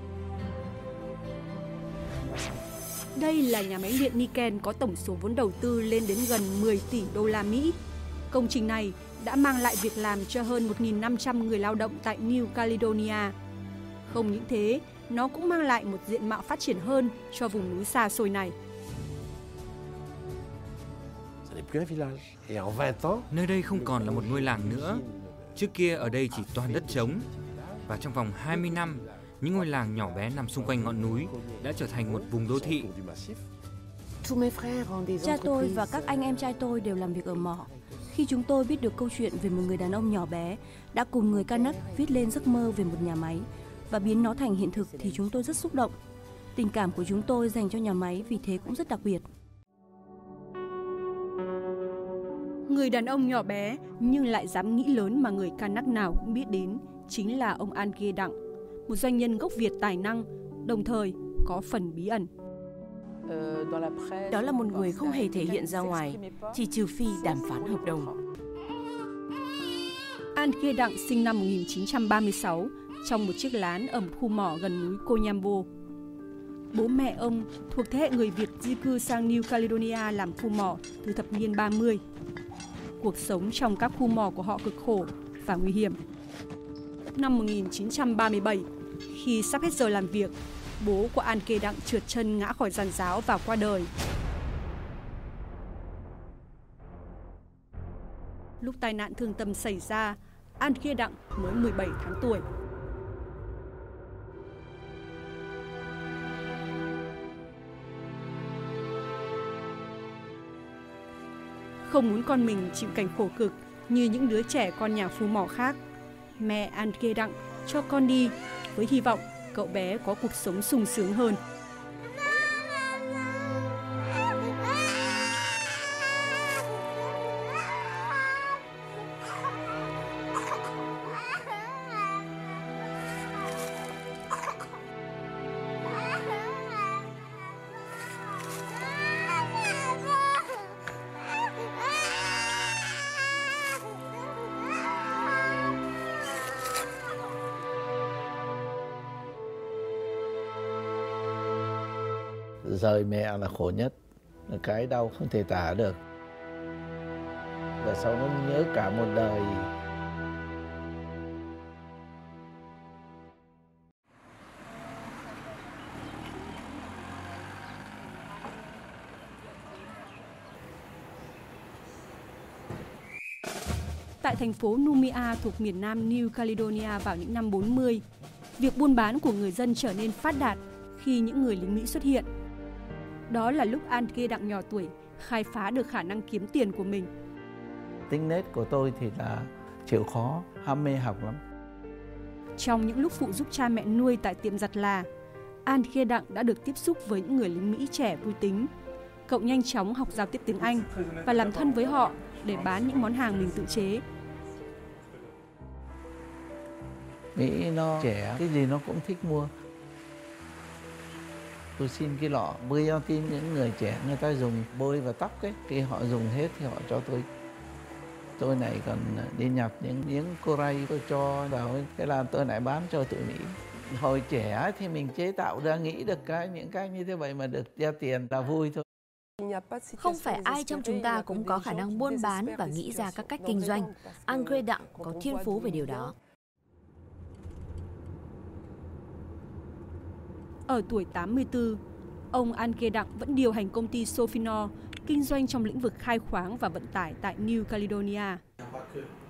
Đây là nhà máy điện Niken có tổng số vốn đầu tư lên đến gần 10 tỷ đô la Mỹ. Công trình này đã mang lại việc làm cho hơn 1.500 người lao động tại New Caledonia. Không những thế, nó cũng mang lại một diện mạo phát triển hơn cho vùng núi xa xôi này. Nơi đây không còn là một ngôi làng nữa. Trước kia ở đây chỉ toàn đất trống. Và trong vòng 20 năm, những ngôi làng nhỏ bé nằm xung quanh ngọn núi đã trở thành một vùng đô thị. Cha tôi và các anh em trai tôi đều làm việc ở mỏ. Khi chúng tôi biết được câu chuyện về một người đàn ông nhỏ bé đã cùng người Kanak viết lên giấc mơ về một nhà máy và biến nó thành hiện thực thì chúng tôi rất xúc động. Tình cảm của chúng tôi dành cho nhà máy vì thế cũng rất đặc biệt. Người đàn ông nhỏ bé nhưng lại dám nghĩ lớn mà người Kanak nào cũng biết đến chính là ông Ange Đặng, một doanh nhân gốc Việt tài năng, đồng thời có phần bí ẩn. Đó là một người không hề thể hiện ra ngoài, chỉ trừ phi đàm phán hợp đồng. An Khê Đặng sinh năm 1936 trong một chiếc lán ở một khu mỏ gần núi Konyambo. Bố mẹ ông thuộc thế hệ người Việt di cư sang New Caledonia làm khu mỏ từ thập niên 30. Cuộc sống trong các khu mỏ của họ cực khổ và nguy hiểm. Năm 1937, khi sắp hết giờ làm việc, bố của An Kê Đặng trượt chân ngã khỏi giàn giáo và qua đời. Lúc tai nạn thương tâm xảy ra, An Kê Đặng mới 17 tháng tuổi. Không muốn con mình chịu cảnh khổ cực như những đứa trẻ con nhà phú mỏ khác, mẹ An Kê Đặng cho con đi với hy vọng cậu bé có cuộc sống sung sướng hơn. Rời mẹ là khổ nhất. Là cái đau không thể tả được. Và sau nó nhớ cả một đời. Tại thành phố Numia thuộc miền nam New Caledonia vào những năm 40, việc buôn bán của người dân trở nên phát đạt khi những người lính Mỹ xuất hiện. Đó là lúc An Kê Đặng nhỏ tuổi khai phá được khả năng kiếm tiền của mình. Tính nết của tôi thì là chịu khó, ham mê học lắm. Trong những lúc phụ giúp cha mẹ nuôi tại tiệm giặt là, An Khê Đặng đã được tiếp xúc với những người lính Mỹ trẻ vui tính. Cậu nhanh chóng học giao tiếp tiếng Anh và làm thân với họ để bán những món hàng mình tự chế. Mỹ nó trẻ, cái gì nó cũng thích mua tôi xin cái lọ biotin những người trẻ, người ta dùng bôi vào tóc ấy khi họ dùng hết thì họ cho tôi tôi này còn đi nhập những miếng coray tôi cho vào cái là tôi lại bán cho tụi mỹ hồi trẻ thì mình chế tạo ra nghĩ được cái, những cái như thế vậy mà được ra tiền là vui thôi không phải ai trong chúng ta cũng có khả năng buôn bán và nghĩ ra các cách kinh doanh. Andre Đặng có thiên phú về điều đó. Ở tuổi 84, ông An Kê Đặng vẫn điều hành công ty Sofinor, kinh doanh trong lĩnh vực khai khoáng và vận tải tại New Caledonia.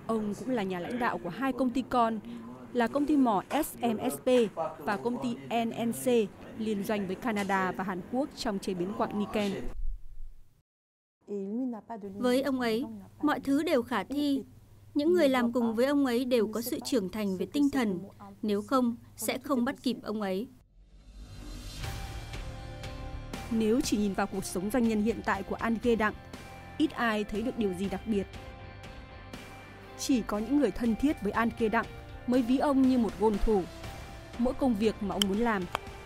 Ông cũng là nhà lãnh đạo của hai công ty con là công ty mỏ SMSP và công ty NNC liên doanh với Canada và Hàn Quốc trong chế biến quặng Niken. Với ông ấy, mọi thứ đều khả thi. Những người làm cùng với ông ấy đều có sự trưởng thành về tinh thần, nếu không sẽ không bắt kịp ông ấy. Nếu chỉ nhìn vào cuộc sống doanh nhân hiện tại của An Ghê Đặng, ít ai thấy được điều gì đặc biệt. Chỉ có những người thân thiết với An Kê Đặng mới ví ông như một gôn thủ. Mỗi công việc mà ông muốn làm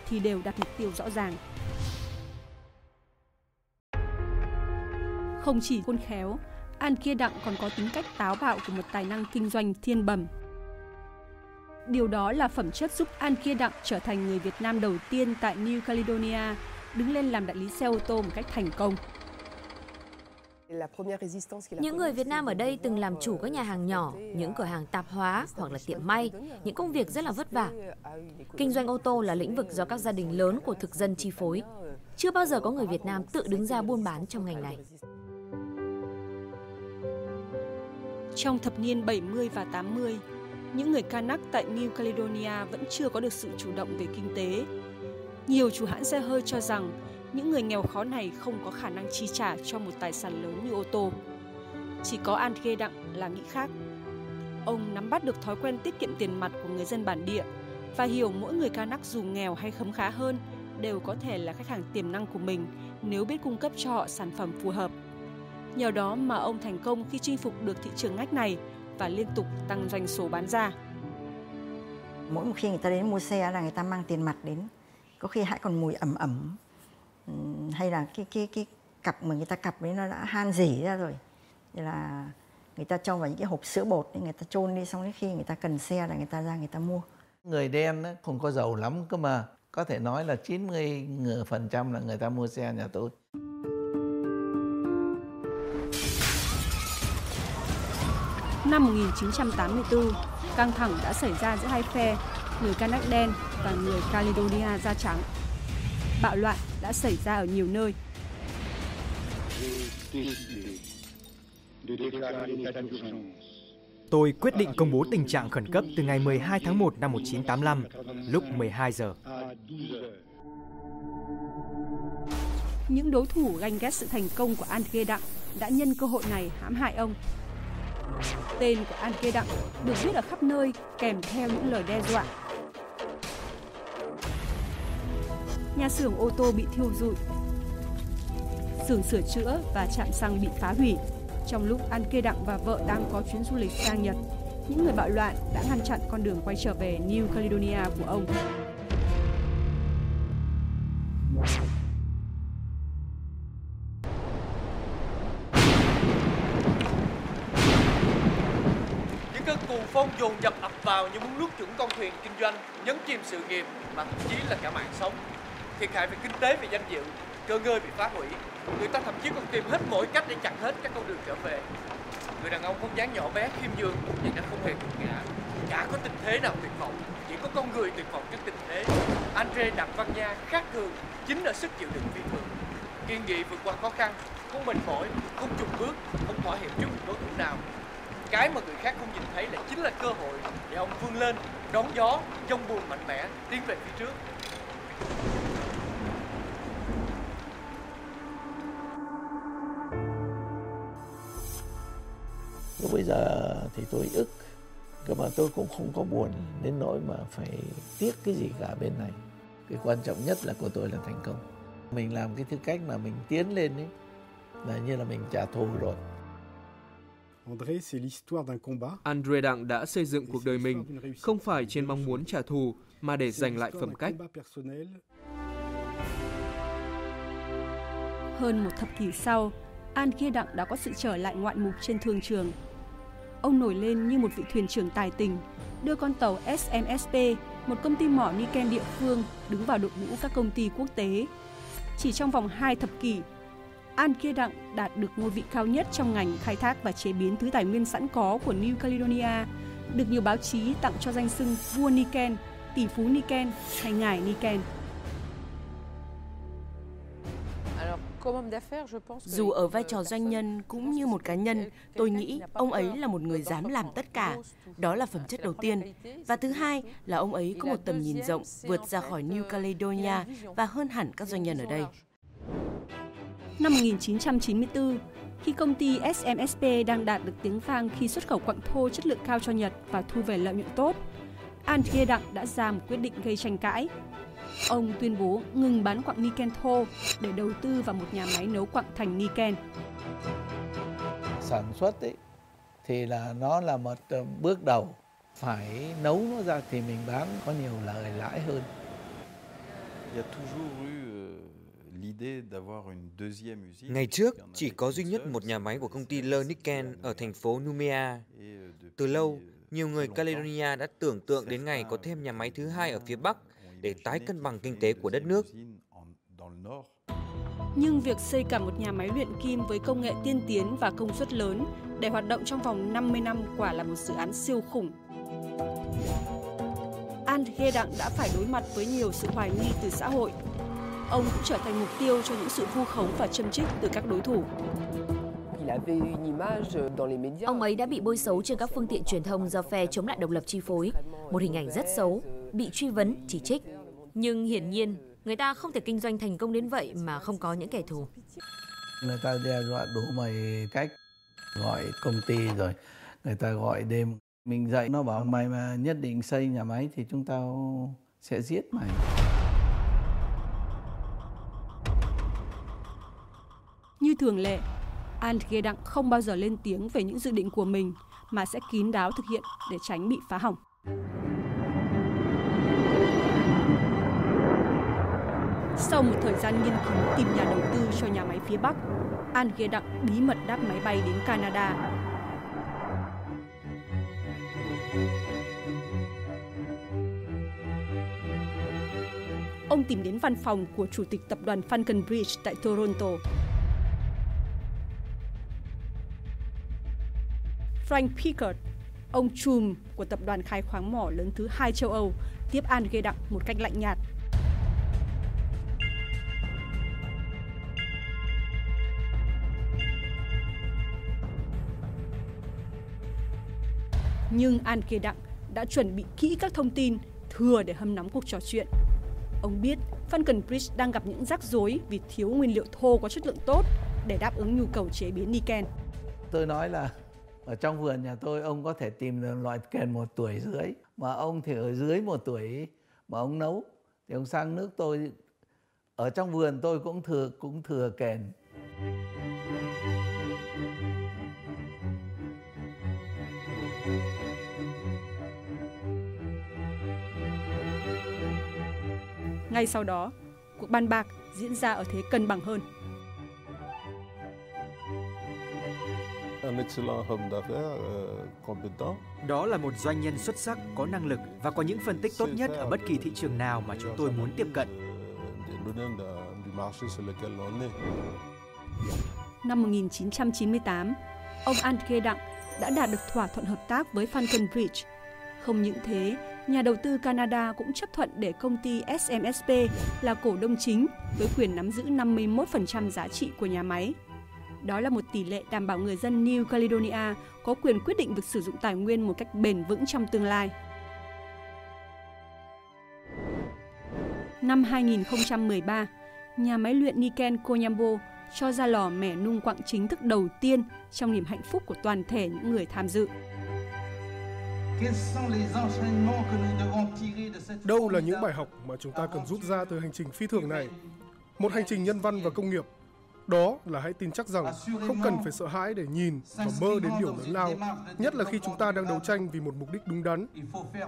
thì đều đặt mục tiêu rõ ràng. Không chỉ khôn khéo, An Kia Đặng còn có tính cách táo bạo của một tài năng kinh doanh thiên bẩm. Điều đó là phẩm chất giúp An Kia Đặng trở thành người Việt Nam đầu tiên tại New Caledonia đứng lên làm đại lý xe ô tô một cách thành công. Những người Việt Nam ở đây từng làm chủ các nhà hàng nhỏ, những cửa hàng tạp hóa hoặc là tiệm may, những công việc rất là vất vả. Kinh doanh ô tô là lĩnh vực do các gia đình lớn của thực dân chi phối. Chưa bao giờ có người Việt Nam tự đứng ra buôn bán trong ngành này. Trong thập niên 70 và 80, những người Kanak tại New Caledonia vẫn chưa có được sự chủ động về kinh tế. Nhiều chủ hãng xe hơi cho rằng những người nghèo khó này không có khả năng chi trả cho một tài sản lớn như ô tô. Chỉ có An Ghê Đặng là nghĩ khác. Ông nắm bắt được thói quen tiết kiệm tiền mặt của người dân bản địa và hiểu mỗi người Kanak dù nghèo hay khấm khá hơn đều có thể là khách hàng tiềm năng của mình nếu biết cung cấp cho họ sản phẩm phù hợp. Nhờ đó mà ông thành công khi chinh phục được thị trường ngách này và liên tục tăng doanh số bán ra. Mỗi một khi người ta đến mua xe là người ta mang tiền mặt đến, có khi hãy còn mùi ẩm ẩm. Hay là cái cái cái cặp mà người ta cặp đấy nó đã han rỉ ra rồi. Thì là người ta cho vào những cái hộp sữa bột người ta chôn đi xong đến khi người ta cần xe là người ta ra người ta mua. Người đen ấy, không có giàu lắm cơ mà. Có thể nói là 90 phần trăm là người ta mua xe nhà tôi. Năm 1984, căng thẳng đã xảy ra giữa hai phe, người Kanak đen và người Caledonia da trắng. Bạo loạn đã xảy ra ở nhiều nơi. Tôi quyết định công bố tình trạng khẩn cấp từ ngày 12 tháng 1 năm 1985, lúc 12 giờ. Những đối thủ ganh ghét sự thành công của An Kê Đặng đã nhân cơ hội này hãm hại ông. Tên của An Kê Đặng được viết ở khắp nơi kèm theo những lời đe dọa nhà xưởng ô tô bị thiêu rụi, xưởng sửa chữa và trạm xăng bị phá hủy. Trong lúc An Kê Đặng và vợ đang có chuyến du lịch sang Nhật, những người bạo loạn đã ngăn chặn con đường quay trở về New Caledonia của ông. Những cơn cuồng phong dồn dập ập vào như muốn nuốt chửng con thuyền kinh doanh, nhấn chìm sự nghiệp và thậm chí là cả mạng sống thiệt hại về kinh tế, về danh dự, cơ ngơi, bị phá hủy. Người ta thậm chí còn tìm hết mọi cách để chặn hết các con đường trở về. Người đàn ông không dáng nhỏ bé, khiêm nhường nhưng đã không hề gục ngã chả có tình thế nào tuyệt vọng, chỉ có con người tuyệt vọng trước tình thế. Andre đặng văn nha khác thường, chính là sức chịu đựng phi thường. Kiên nghị vượt qua khó khăn, không mệt mỏi, không chùn bước, không thỏa hiệp trước đối thủ nào. Cái mà người khác không nhìn thấy là chính là cơ hội để ông vươn lên, đón gió trong buồn mạnh mẽ, tiến về phía trước. Lúc bây giờ thì tôi ức. Cơ mà tôi cũng không có buồn đến nỗi mà phải tiếc cái gì cả bên này. Cái quan trọng nhất là của tôi là thành công. Mình làm cái thứ cách mà mình tiến lên ấy là như là mình trả thù rồi. Andre Đặng đã xây dựng cuộc đời mình không phải trên mong muốn trả thù mà để giành lại phẩm cách. Hơn một thập kỷ sau, An Kia Đặng đã có sự trở lại ngoạn mục trên thương trường. Ông nổi lên như một vị thuyền trưởng tài tình, đưa con tàu SMSP, một công ty mỏ Niken địa phương, đứng vào đội ngũ các công ty quốc tế. Chỉ trong vòng hai thập kỷ, An Kia Đặng đạt được ngôi vị cao nhất trong ngành khai thác và chế biến thứ tài nguyên sẵn có của New Caledonia, được nhiều báo chí tặng cho danh xưng vua Niken, tỷ phú Niken hay ngài Niken. Dù ở vai trò doanh nhân cũng như một cá nhân, tôi nghĩ ông ấy là một người dám làm tất cả. Đó là phẩm chất đầu tiên. Và thứ hai là ông ấy có một tầm nhìn rộng, vượt ra khỏi New Caledonia và hơn hẳn các doanh nhân ở đây. Năm 1994, khi công ty SMSP đang đạt được tiếng vang khi xuất khẩu quặng thô chất lượng cao cho Nhật và thu về lợi nhuận tốt, An Ghê Đặng đã ra một quyết định gây tranh cãi. Ông tuyên bố ngừng bán quặng niken thô để đầu tư vào một nhà máy nấu quặng thành niken. Sản xuất ấy, thì là nó là một ờ, bước đầu phải nấu nó ra thì mình bán có nhiều lời lãi hơn. Ngày trước, chỉ có duy nhất một nhà máy của công ty Le Niken ở thành phố Numea. Từ lâu, nhiều người Caledonia đã tưởng tượng đến ngày có thêm nhà máy thứ hai ở phía Bắc để tái cân bằng kinh tế của đất nước. Nhưng việc xây cả một nhà máy luyện kim với công nghệ tiên tiến và công suất lớn để hoạt động trong vòng 50 năm quả là một dự án siêu khủng. An Ghê Đặng đã phải đối mặt với nhiều sự hoài nghi từ xã hội. Ông cũng trở thành mục tiêu cho những sự vu khống và châm chích từ các đối thủ. Ông ấy đã bị bôi xấu trên các phương tiện truyền thông do phe chống lại độc lập chi phối. Một hình ảnh rất xấu, bị truy vấn, chỉ trích. Nhưng hiển nhiên, người ta không thể kinh doanh thành công đến vậy mà không có những kẻ thù. Người ta đe dọa đủ mày cách gọi công ty rồi, người ta gọi đêm. Mình dạy nó bảo mày mà nhất định xây nhà máy thì chúng tao sẽ giết mày. Như thường lệ, An Ghê Đặng không bao giờ lên tiếng về những dự định của mình mà sẽ kín đáo thực hiện để tránh bị phá hỏng. Sau một thời gian nghiên cứu tìm nhà đầu tư cho nhà máy phía Bắc, An Ghê Đặng bí mật đáp máy bay đến Canada. Ông tìm đến văn phòng của Chủ tịch tập đoàn Falconbridge tại Toronto Frank Pickard, ông trùm của tập đoàn khai khoáng mỏ lớn thứ hai châu Âu, tiếp An Ghê Đặng một cách lạnh nhạt. Nhưng An Kê Đặng đã chuẩn bị kỹ các thông tin, thừa để hâm nóng cuộc trò chuyện. Ông biết Phan Cần Bridge đang gặp những rắc rối vì thiếu nguyên liệu thô có chất lượng tốt để đáp ứng nhu cầu chế biến niken. Tôi nói là ở trong vườn nhà tôi ông có thể tìm được loại kèn một tuổi rưỡi, mà ông thì ở dưới một tuổi mà ông nấu thì ông sang nước tôi, ở trong vườn tôi cũng thừa cũng thừa kèn Ngay sau đó, cuộc bàn bạc diễn ra ở thế cân bằng hơn. Euh, Đó là một doanh nhân xuất sắc, có năng lực và có những phân tích tốt nhất ở bất kỳ thị trường nào mà chúng tôi muốn tiếp cận. Năm 1998, ông André Đặng đã đạt được thỏa thuận hợp tác với Falconbridge. Không những thế, nhà đầu tư Canada cũng chấp thuận để công ty SMSP là cổ đông chính với quyền nắm giữ 51% giá trị của nhà máy. Đó là một tỷ lệ đảm bảo người dân New Caledonia có quyền quyết định việc sử dụng tài nguyên một cách bền vững trong tương lai. Năm 2013, nhà máy luyện Niken Konyambo cho ra lò mẻ nung quặng chính thức đầu tiên trong niềm hạnh phúc của toàn thể những người tham dự. Đâu là những bài học mà chúng ta cần rút ra từ hành trình phi thường này? Một hành trình nhân văn và công nghiệp đó là hãy tin chắc rằng không cần phải sợ hãi để nhìn và mơ đến điều lớn lao, nhất là khi chúng ta đang đấu tranh vì một mục đích đúng đắn.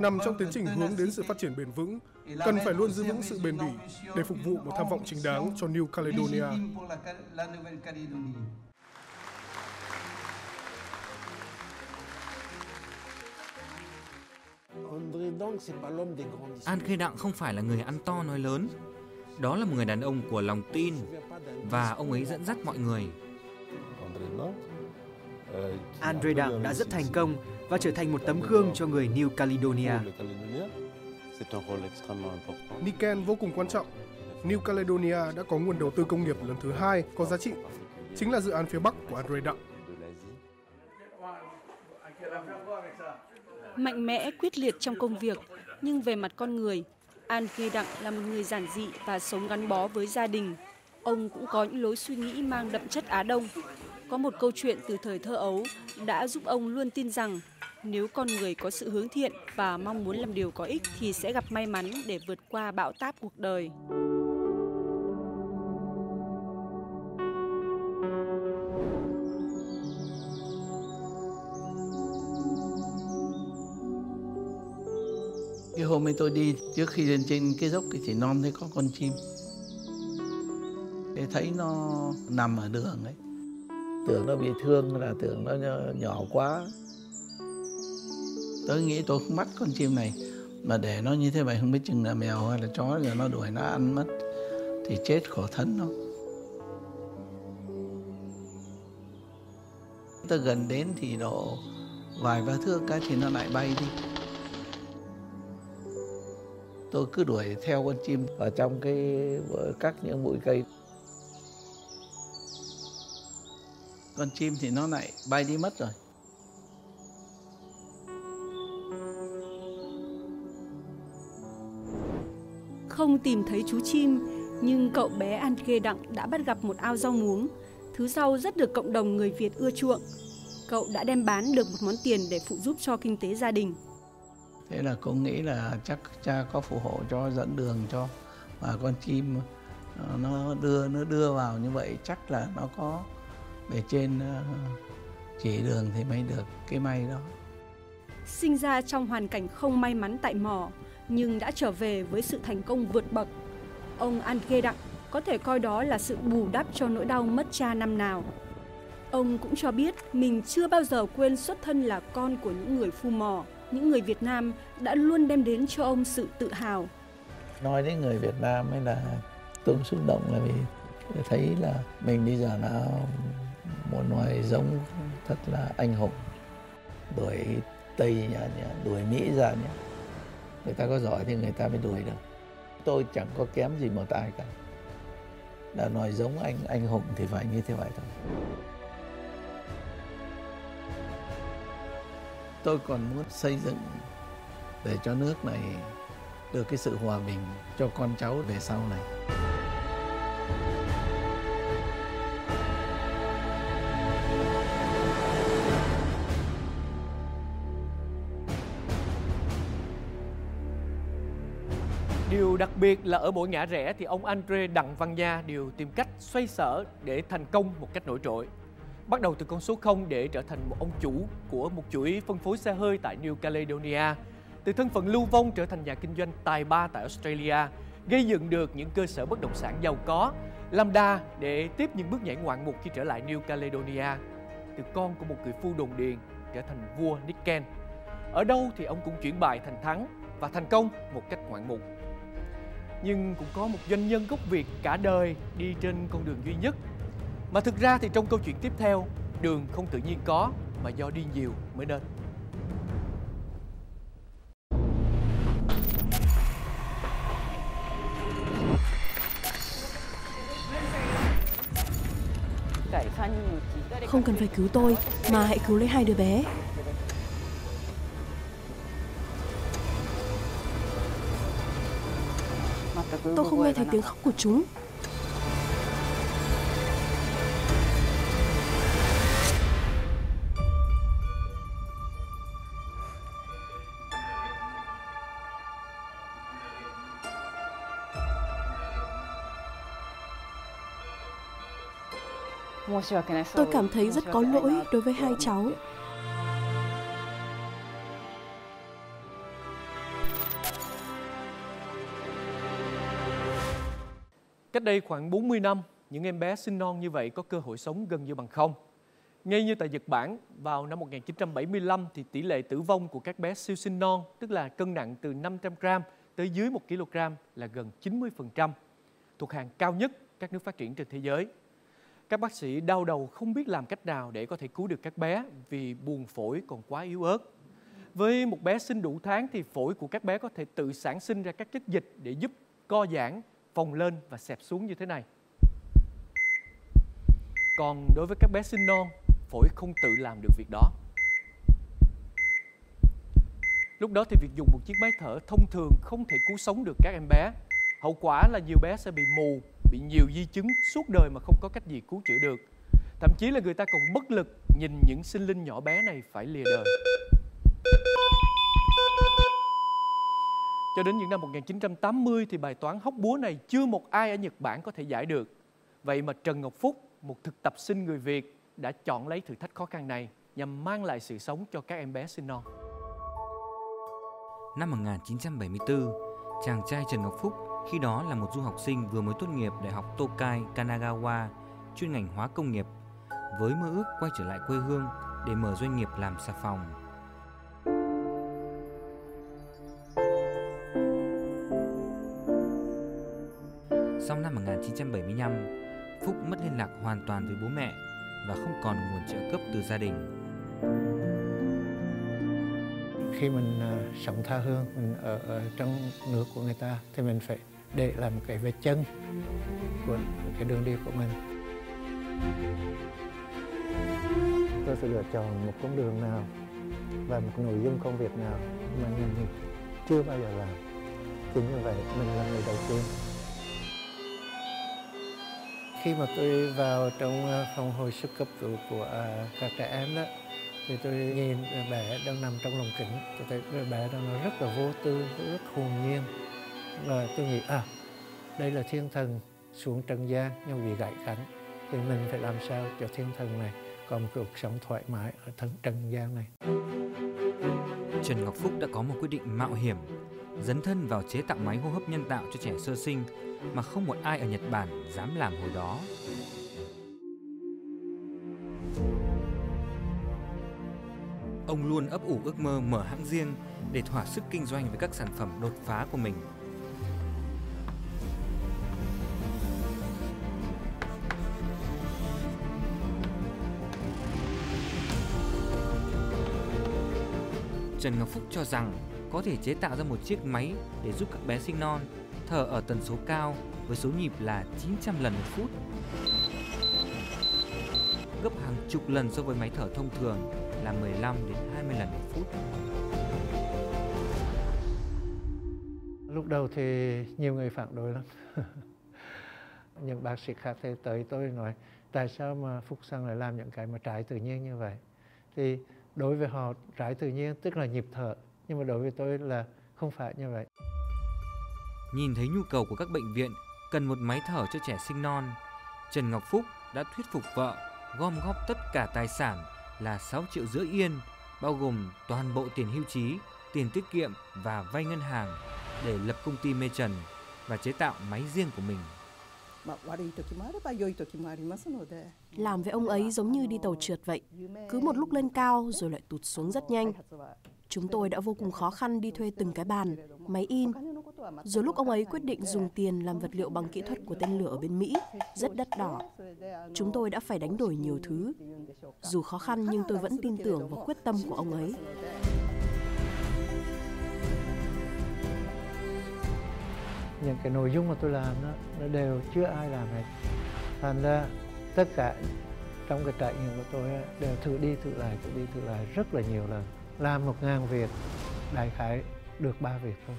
Nằm trong tiến trình hướng đến sự phát triển bền vững, cần phải luôn giữ vững sự bền bỉ để phục vụ một tham vọng chính đáng cho New Caledonia. An Khê Đặng không phải là người ăn to nói lớn, đó là một người đàn ông của lòng tin và ông ấy dẫn dắt mọi người. Andre Đặng đã rất thành công và trở thành một tấm gương cho người New Caledonia. Niken vô cùng quan trọng. New Caledonia đã có nguồn đầu tư công nghiệp lần thứ hai có giá trị, chính là dự án phía Bắc của Andre Đặng. Mạnh mẽ, quyết liệt trong công việc, nhưng về mặt con người, An Khê Đặng là một người giản dị và sống gắn bó với gia đình. ông cũng có những lối suy nghĩ mang đậm chất Á Đông. Có một câu chuyện từ thời thơ ấu đã giúp ông luôn tin rằng nếu con người có sự hướng thiện và mong muốn làm điều có ích thì sẽ gặp may mắn để vượt qua bão táp cuộc đời. Cái hôm ấy tôi đi, trước khi lên trên cái dốc thì chỉ non thấy có con chim. để thấy nó nằm ở đường ấy. Tưởng nó bị thương là tưởng nó nhỏ quá. Tôi nghĩ tôi không bắt con chim này, mà để nó như thế vậy không biết chừng là mèo hay là chó rồi nó đuổi nó ăn mất, thì chết khổ thân nó. tôi gần đến thì độ vài ba thước cái thì nó lại bay đi tôi cứ đuổi theo con chim ở trong cái các những bụi cây. Con chim thì nó lại bay đi mất rồi. Không tìm thấy chú chim, nhưng cậu bé André Đặng đã bắt gặp một ao rau muống. Thứ rau rất được cộng đồng người Việt ưa chuộng. Cậu đã đem bán được một món tiền để phụ giúp cho kinh tế gia đình thế là cô nghĩ là chắc cha có phù hộ cho, dẫn đường cho và con chim ờ, nó đưa nó đưa vào như vậy, chắc là nó có bề trên ờ, chỉ đường thì mới được cái may đó. Sinh ra trong hoàn cảnh không may mắn tại mỏ nhưng đã trở về với sự thành công vượt bậc. Ông André Đặng có thể coi đó là sự bù đắp cho nỗi đau mất cha năm nào. Ông cũng cho biết mình chưa bao giờ quên xuất thân là con của những người phu mỏ những người Việt Nam đã luôn đem đến cho ông sự tự hào. Nói đến người Việt Nam ấy là tôi xúc động là vì thấy là mình bây giờ là một loài giống thật là anh hùng đuổi Tây nhỉ, đuổi Mỹ ra nhỉ. Người ta có giỏi thì người ta mới đuổi được. Tôi chẳng có kém gì một ai cả. Là nói giống anh anh hùng thì phải như thế vậy thôi. Tôi còn muốn xây dựng để cho nước này được cái sự hòa bình cho con cháu về sau này. Điều đặc biệt là ở bộ ngã rẽ thì ông Andre Đặng Văn Nha đều tìm cách xoay sở để thành công một cách nổi trội bắt đầu từ con số 0 để trở thành một ông chủ của một chuỗi phân phối xe hơi tại New Caledonia, từ thân phận lưu vong trở thành nhà kinh doanh tài ba tại Australia, gây dựng được những cơ sở bất động sản giàu có, làm đà để tiếp những bước nhảy ngoạn mục khi trở lại New Caledonia, từ con của một người phu đồn điền trở thành vua Nicken. Ở đâu thì ông cũng chuyển bài thành thắng và thành công một cách ngoạn mục. Nhưng cũng có một doanh nhân gốc Việt cả đời đi trên con đường duy nhất mà thực ra thì trong câu chuyện tiếp theo, đường không tự nhiên có mà do đi nhiều mới nên. Không cần phải cứu tôi, mà hãy cứu lấy hai đứa bé. Tôi không nghe thấy tiếng khóc của chúng. Tôi cảm thấy rất có lỗi đối với hai cháu. Cách đây khoảng 40 năm, những em bé sinh non như vậy có cơ hội sống gần như bằng không. Ngay như tại Nhật Bản, vào năm 1975 thì tỷ lệ tử vong của các bé siêu sinh non, tức là cân nặng từ 500 gram tới dưới 1 kg là gần 90%, thuộc hàng cao nhất các nước phát triển trên thế giới. Các bác sĩ đau đầu không biết làm cách nào để có thể cứu được các bé vì buồng phổi còn quá yếu ớt. Với một bé sinh đủ tháng thì phổi của các bé có thể tự sản sinh ra các chất dịch để giúp co giãn, phồng lên và xẹp xuống như thế này. Còn đối với các bé sinh non, phổi không tự làm được việc đó. Lúc đó thì việc dùng một chiếc máy thở thông thường không thể cứu sống được các em bé. Hậu quả là nhiều bé sẽ bị mù, bị nhiều di chứng suốt đời mà không có cách gì cứu chữa được. Thậm chí là người ta còn bất lực nhìn những sinh linh nhỏ bé này phải lìa đời. Cho đến những năm 1980 thì bài toán hóc búa này chưa một ai ở Nhật Bản có thể giải được. Vậy mà Trần Ngọc Phúc, một thực tập sinh người Việt, đã chọn lấy thử thách khó khăn này nhằm mang lại sự sống cho các em bé sinh non. Năm 1974, chàng trai Trần Ngọc Phúc khi đó là một du học sinh vừa mới tốt nghiệp Đại học Tokai Kanagawa, chuyên ngành hóa công nghiệp, với mơ ước quay trở lại quê hương để mở doanh nghiệp làm xà phòng. Sau năm 1975, Phúc mất liên lạc hoàn toàn với bố mẹ và không còn nguồn trợ cấp từ gia đình. Khi mình à, sống tha hương, mình ở, ở trong nước của người ta thì mình phải để làm cái vết chân của cái đường đi của mình. Tôi sẽ lựa chọn một con đường nào và một nội dung công việc nào mà mình chưa bao giờ làm. Thì như vậy mình là người đầu tiên khi mà tôi vào trong ờ, phòng hồi sức cấp cứu của ờ, các trẻ em đó thì tôi nhìn bé đang nằm trong lồng kính tôi thấy bé đó nó rất là vô tư rất hồn nhiên và tôi nghĩ à đây là thiên thần xuống trần gian, nhưng vì gãy cánh thì mình phải làm sao cho thiên thần này có một cuộc sống thoải mái ở thân trần gian này Trần Ngọc Phúc đã có một quyết định mạo hiểm, dấn thân vào chế tạo máy hô hấp nhân tạo cho trẻ sơ sinh mà không một ai ở Nhật Bản dám làm hồi đó. Ông luôn ấp ủ ước mơ mở hãng riêng để thỏa sức kinh doanh với các sản phẩm đột phá của mình. Trần Ngọc Phúc cho rằng có thể chế tạo ra một chiếc máy để giúp các bé sinh non, thở ở tần số cao với số nhịp là 900 lần một phút. Gấp hàng chục lần so với máy thở thông thường là 15 đến 20 lần một phút. Lúc đầu thì nhiều người phản đối lắm. những bác sĩ khác thì tới tôi nói, tại sao mà Phúc Sang lại làm những cái mà trái tự nhiên như vậy. Thì đối với họ trái tự nhiên tức là nhịp thở nhưng mà đối với tôi là không phải như vậy. Nhìn thấy nhu cầu của các bệnh viện cần một máy thở cho trẻ sinh non, Trần Ngọc Phúc đã thuyết phục vợ gom góp tất cả tài sản là 6 triệu rưỡi yên, bao gồm toàn bộ tiền hưu trí, tiền tiết kiệm và vay ngân hàng để lập công ty mê trần và chế tạo máy riêng của mình. Làm với ông ấy giống như đi tàu trượt vậy, cứ một lúc lên cao rồi lại tụt xuống rất nhanh. Chúng tôi đã vô cùng khó khăn đi thuê từng cái bàn, máy in. Rồi lúc ông ấy quyết định dùng tiền làm vật liệu bằng kỹ thuật của tên lửa ở bên Mỹ, rất đắt đỏ. Chúng tôi đã phải đánh đổi nhiều thứ. Dù khó khăn nhưng tôi vẫn tin tưởng vào quyết tâm của ông ấy. Những cái nội dung mà tôi làm đó, nó đều chưa ai làm hết. Thành ra tất cả trong cái trải nghiệm của tôi đều thử đi thử lại, thử đi thử lại rất là nhiều lần làm một ngàn việc đại khái được ba việc thôi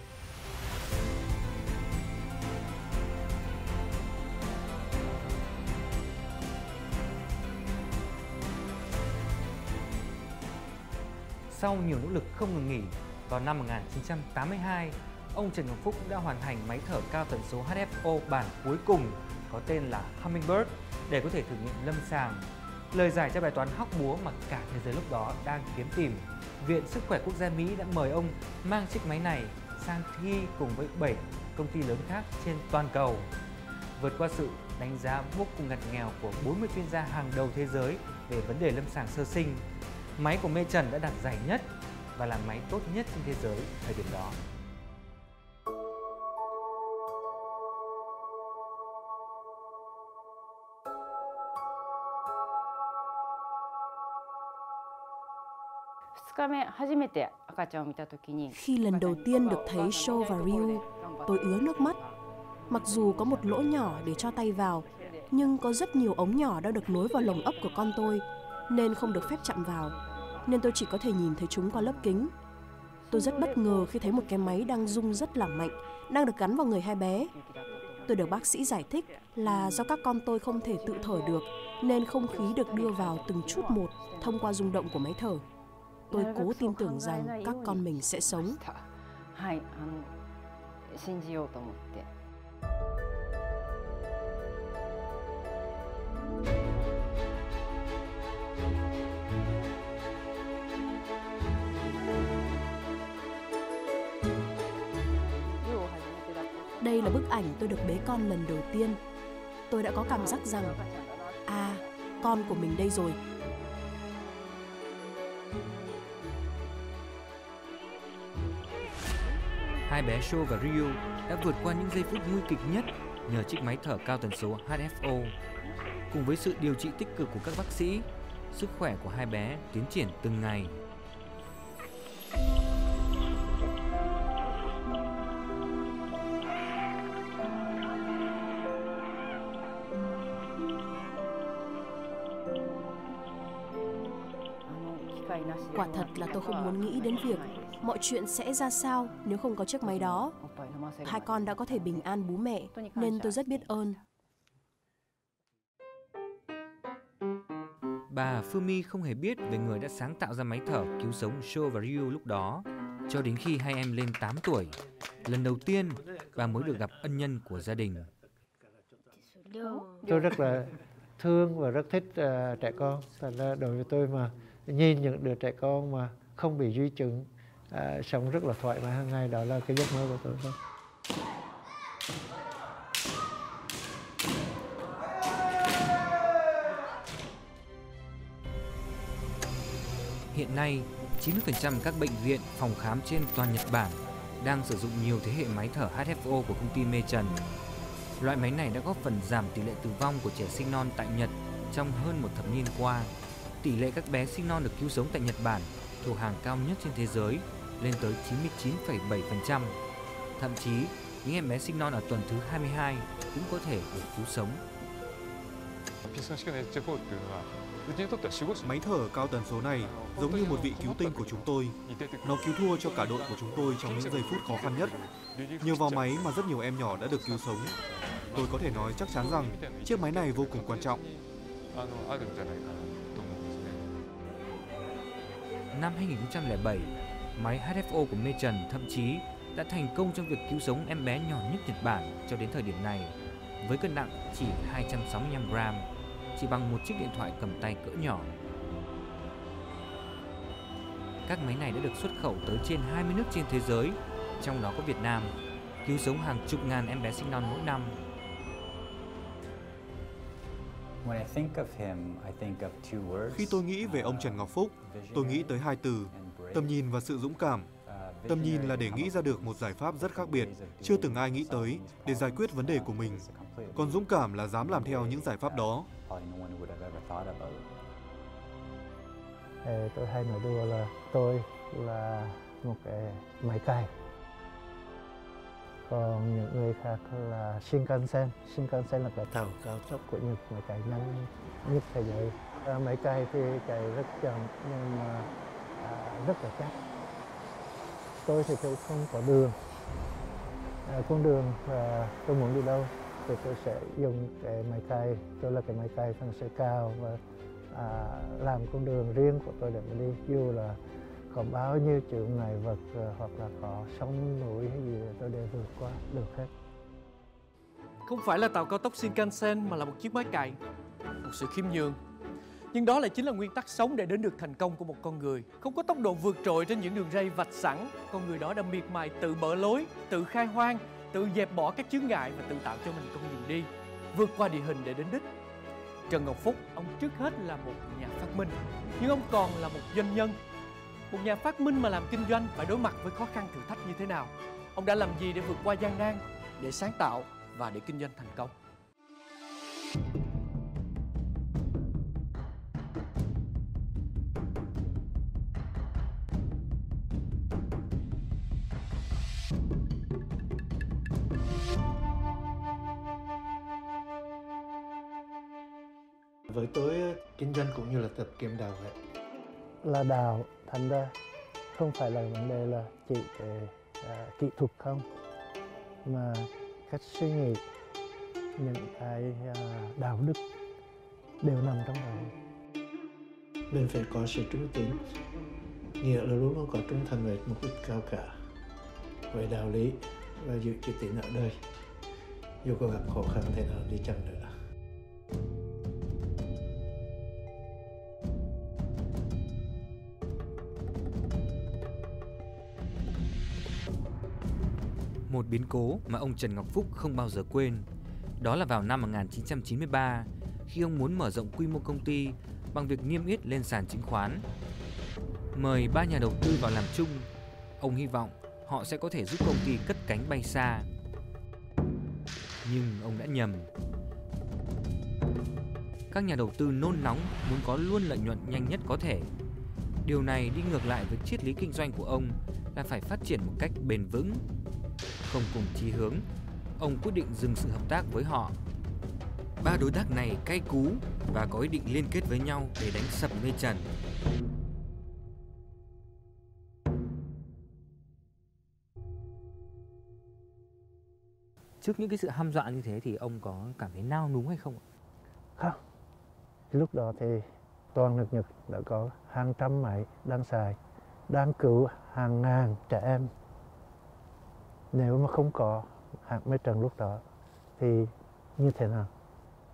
Sau nhiều nỗ lực không ngừng nghỉ, vào năm 1982, ông Trần Ngọc Phúc đã hoàn thành máy thở cao tần số HFO bản cuối cùng có tên là Hummingbird để có thể thử nghiệm lâm sàng. Lời giải cho bài toán hóc búa mà cả thế giới lúc đó đang kiếm tìm Viện Sức khỏe Quốc gia Mỹ đã mời ông mang chiếc máy này sang thi cùng với 7 công ty lớn khác trên toàn cầu. Vượt qua sự đánh giá vô cùng ngặt nghèo của 40 chuyên gia hàng đầu thế giới về vấn đề lâm sàng sơ sinh, máy của Mê Trần đã đạt giải nhất và là máy tốt nhất trên thế giới thời điểm đó. Khi lần đầu tiên được thấy Show và Ryu, tôi ứa nước mắt. Mặc dù có một lỗ nhỏ để cho tay vào, nhưng có rất nhiều ống nhỏ đã được nối vào lồng ấp của con tôi, nên không được phép chạm vào. Nên tôi chỉ có thể nhìn thấy chúng qua lớp kính. Tôi rất bất ngờ khi thấy một cái máy đang rung rất là mạnh, đang được gắn vào người hai bé. Tôi được bác sĩ giải thích là do các con tôi không thể tự thở được nên không khí được đưa vào từng chút một thông qua rung động của máy thở. Tôi cố tin tưởng rằng các con mình sẽ sống. Đây là bức ảnh tôi được bế con lần đầu tiên. Tôi đã có cảm giác rằng, à, con của mình đây rồi. Hai bé Sho và Ryu đã vượt qua những giây phút nguy kịch nhất nhờ chiếc máy thở cao tần số HFO. Cùng với sự điều trị tích cực của các bác sĩ, sức khỏe của hai bé tiến triển từng ngày. Quả thật là tôi không muốn nghĩ đến việc mọi chuyện sẽ ra sao nếu không có chiếc máy đó. Hai con đã có thể bình an bú mẹ nên tôi rất biết ơn. Bà Fumi không hề biết về người đã sáng tạo ra máy thở cứu sống Sho và Ryu lúc đó, cho đến khi hai em lên 8 tuổi. Lần đầu tiên, bà mới được gặp ân nhân của gia đình. Tôi rất là thương và rất thích uh, trẻ con. Thành ra đối với tôi mà nhìn những đứa trẻ con mà không bị duy chứng à, sống rất là thoải mái hàng ngày đó là cái giấc mơ của tôi thôi. Hiện nay, 90% các bệnh viện, phòng khám trên toàn Nhật Bản đang sử dụng nhiều thế hệ máy thở HFO của công ty Mechen. Loại máy này đã góp phần giảm tỷ lệ tử vong của trẻ sinh non tại Nhật trong hơn một thập niên qua. Tỷ lệ các bé sinh non được cứu sống tại Nhật Bản thuộc hàng cao nhất trên thế giới, lên tới 99,7%. Thậm chí, những em bé sinh non ở tuần thứ 22 cũng có thể được cứu sống. Máy thở cao tần số này giống như một vị cứu tinh của chúng tôi. Nó cứu thua cho cả đội của chúng tôi trong những giây phút khó khăn nhất. Nhờ vào máy mà rất nhiều em nhỏ đã được cứu sống. Tôi có thể nói chắc chắn rằng chiếc máy này vô cùng quan trọng. năm 2007, máy HFO của Mechen thậm chí đã thành công trong việc cứu sống em bé nhỏ nhất Nhật Bản cho đến thời điểm này, với cân nặng chỉ 265 gram, chỉ bằng một chiếc điện thoại cầm tay cỡ nhỏ. Các máy này đã được xuất khẩu tới trên 20 nước trên thế giới, trong đó có Việt Nam, cứu sống hàng chục ngàn em bé sinh non mỗi năm. Khi tôi nghĩ về ông Trần Ngọc Phúc, tôi nghĩ tới hai từ, tầm nhìn và sự dũng cảm. Tầm nhìn là để nghĩ ra được một giải pháp rất khác biệt, chưa từng ai nghĩ tới để giải quyết vấn đề của mình. Còn dũng cảm là dám làm theo những giải pháp đó. Tôi hay nói đùa là tôi là một cái máy cày còn những người khác là Shinkansen Shinkansen là cái tàu cao tốc của Nhật mà chạy nhanh nhất thế giới à, máy cày thì chạy rất chậm nhưng mà rất là chắc. Tôi thì tôi không có đường. À, con đường và tôi muốn đi đâu thì tôi sẽ dùng cái máy cày. Tôi là cái máy cày phần sẽ cao và à, làm con đường riêng của tôi để mà đi. Dù là có bao nhiêu chướng ngại vật à, hoặc là có sông núi hay gì tôi đều vượt qua được hết. Không phải là tàu cao tốc Shinkansen mà là một chiếc máy cày một sự khiêm nhường nhưng đó lại chính là nguyên tắc sống để đến được thành công của một con người không có tốc độ vượt trội trên những đường ray vạch sẵn con người đó đã miệt mài tự mở lối tự khai hoang tự dẹp bỏ các chướng ngại và tự tạo cho mình con đường đi vượt qua địa hình để đến đích Trần Ngọc Phúc, ông trước hết là một nhà phát minh, nhưng ông còn là một doanh nhân một nhà phát minh mà làm kinh doanh phải đối mặt với khó khăn thử thách như thế nào? Ông đã làm gì để vượt qua gian nan, để sáng tạo và để kinh doanh thành công? Với tôi kinh doanh cũng như là tập kiếm đạo vậy. Là đạo thành ra không phải là vấn đề là chỉ về à, kỹ thuật không. Mà cách suy nghĩ những cái à, đạo đức đều nằm trong đó. Mình phải có sự trung tín nghĩa là luôn luôn có trung thành với mục đích cao cả với đạo lý và giữ chữ tín ở đời. Dù có gặp khó khăn thế nào đi chăng nữa Một biến cố mà ông Trần Ngọc Phúc không bao giờ quên đó là vào năm 1993 khi ông muốn mở rộng quy mô công ty bằng việc niêm yết lên sàn chứng khoán. Mời ba nhà đầu tư vào làm chung, ông hy vọng họ sẽ có thể giúp công ty cất cánh bay xa. Nhưng ông đã nhầm. Các nhà đầu tư nôn nóng muốn có luôn lợi nhuận nhanh nhất có thể. Điều này đi ngược lại với triết lý kinh doanh của ông là phải phát triển một cách bền vững. Không cùng chí hướng, ông quyết định dừng sự hợp tác với họ. Ba đối tác này cay cú và có ý định liên kết với nhau để đánh sập mê trần. Trước những cái sự ham dọa như thế thì ông có cảm thấy nao núng hay không ạ? Không. Lúc đó thì toàn nước Nhật đã có hàng trăm máy đang xài, đang cứu hàng ngàn trẻ em. Nếu mà không có hạt mấy trần lúc đó thì như thế nào?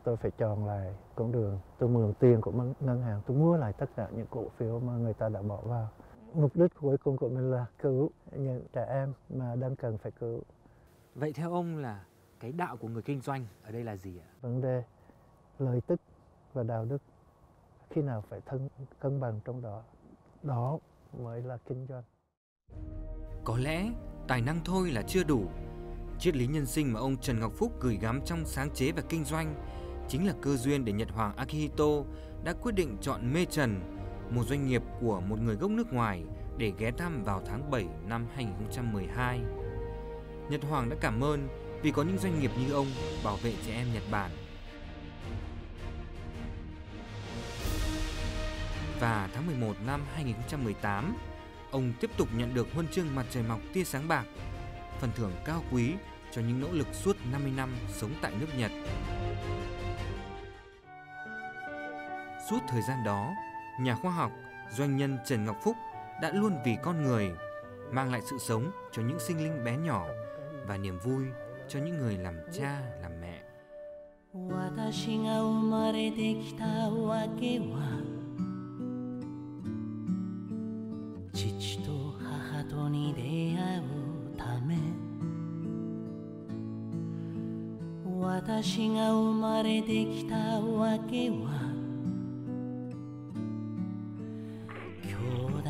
Tôi phải chọn lại con đường, tôi mượn tiền của ngân hàng, tôi mua lại tất cả những cổ phiếu mà người ta đã bỏ vào. Mục đích cuối cùng của mình là cứu những trẻ em mà đang cần phải cứu. Vậy theo ông là cái đạo của người kinh doanh ở đây là gì ạ? Vấn đề lợi tức và đạo đức khi nào phải thân cân bằng trong đó. Đó mới là kinh doanh. Có lẽ tài năng thôi là chưa đủ. Triết lý nhân sinh mà ông Trần Ngọc Phúc gửi gắm trong sáng chế và kinh doanh chính là cơ duyên để Nhật Hoàng Akihito đã quyết định chọn Mê Trần, một doanh nghiệp của một người gốc nước ngoài để ghé thăm vào tháng 7 năm 2012. Nhật Hoàng đã cảm ơn vì có những doanh nghiệp như ông bảo vệ trẻ em Nhật Bản. Và tháng 11 năm 2018, ông tiếp tục nhận được huân chương mặt trời mọc tia sáng bạc, phần thưởng cao quý cho những nỗ lực suốt 50 năm sống tại nước Nhật. Suốt thời gian đó, nhà khoa học, doanh nhân Trần Ngọc Phúc đã luôn vì con người mang lại sự sống cho những sinh linh bé nhỏ và niềm vui cho những người làm cha làm mẹ. 私が生まれてきたわけは 父と母とに出会うため私が生まれてきたわけは兄弟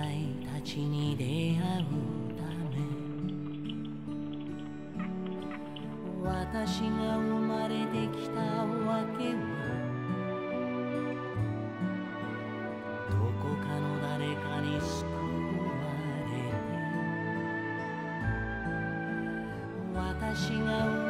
たちに出会うため。私が生まれてきたわけはて私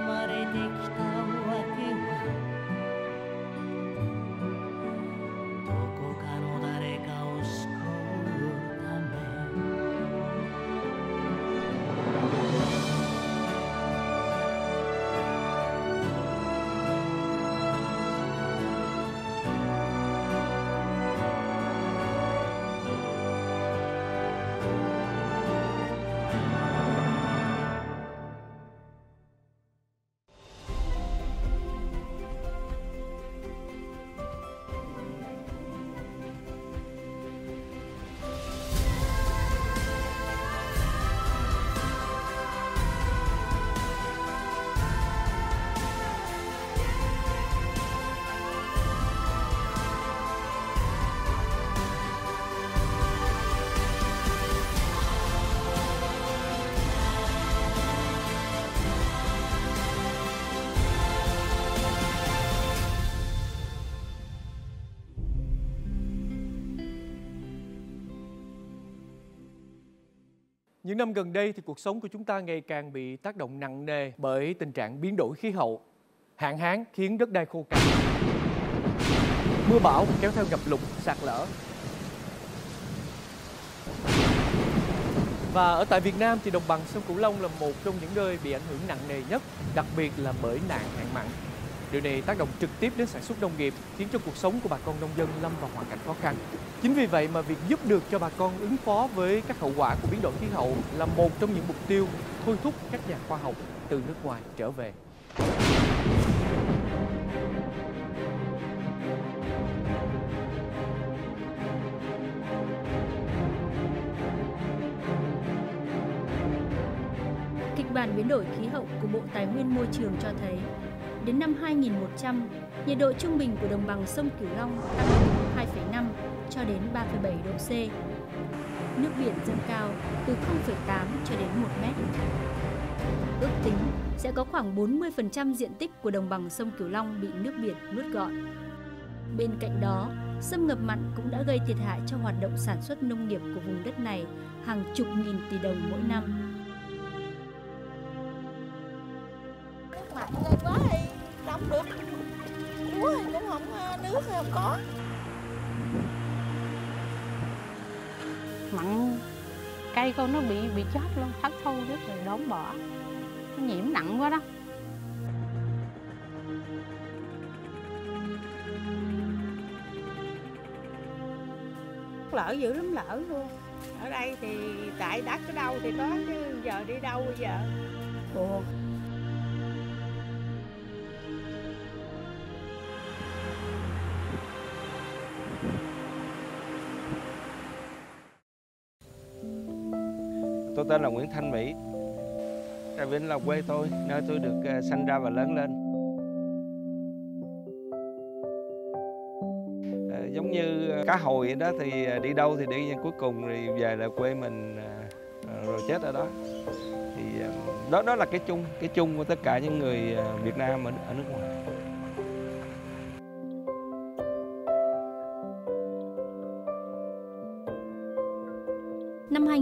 Những năm gần đây thì cuộc sống của chúng ta ngày càng bị tác động nặng nề bởi tình trạng biến đổi khí hậu. Hạn hán khiến đất đai khô cằn. Mưa bão kéo theo ngập lụt, sạt lở. Và ở tại Việt Nam thì đồng bằng sông Cửu Long là một trong những nơi bị ảnh hưởng nặng nề nhất, đặc biệt là bởi nạn hạn mặn. Điều này tác động trực tiếp đến sản xuất nông nghiệp, khiến cho cuộc sống của bà con nông dân lâm vào hoàn cảnh khó khăn. Chính vì vậy mà việc giúp được cho bà con ứng phó với các hậu quả của biến đổi khí hậu là một trong những mục tiêu thôi thúc các nhà khoa học từ nước ngoài trở về. Kịch bản biến đổi khí hậu của Bộ Tài nguyên Môi trường cho thấy, đến năm 2100, nhiệt độ trung bình của đồng bằng sông Cửu Long tăng từ 2,5 cho đến 3,7 độ C. Nước biển dâng cao từ 0,8 cho đến 1 mét. Ước tính sẽ có khoảng 40% diện tích của đồng bằng sông Cửu Long bị nước biển nuốt gọn. Bên cạnh đó, xâm nhập mặn cũng đã gây thiệt hại cho hoạt động sản xuất nông nghiệp của vùng đất này hàng chục nghìn tỷ đồng mỗi năm. Mặn lên quá thì đóng được. Lúa thì cũng không nước thì không có. Mặn cây con nó bị bị chết luôn thất thu rất rồi đốn bỏ. Nó nhiễm nặng quá đó. Lỡ dữ lắm lỡ luôn. Ở đây thì tại đất ở đâu thì có chứ giờ đi đâu bây giờ? Buồn Tôi tên là Nguyễn Thanh Mỹ. Trà Vinh là quê tôi, nơi tôi được ờ, sinh ra và lớn lên. Ờ, giống như ờ, cá hồi đó thì đi đâu thì đi cuối cùng thì về là quê mình rồi chết ở đó. Thì đó đó là cái chung, cái chung của tất cả những người Việt Nam ở, ở nước ngoài.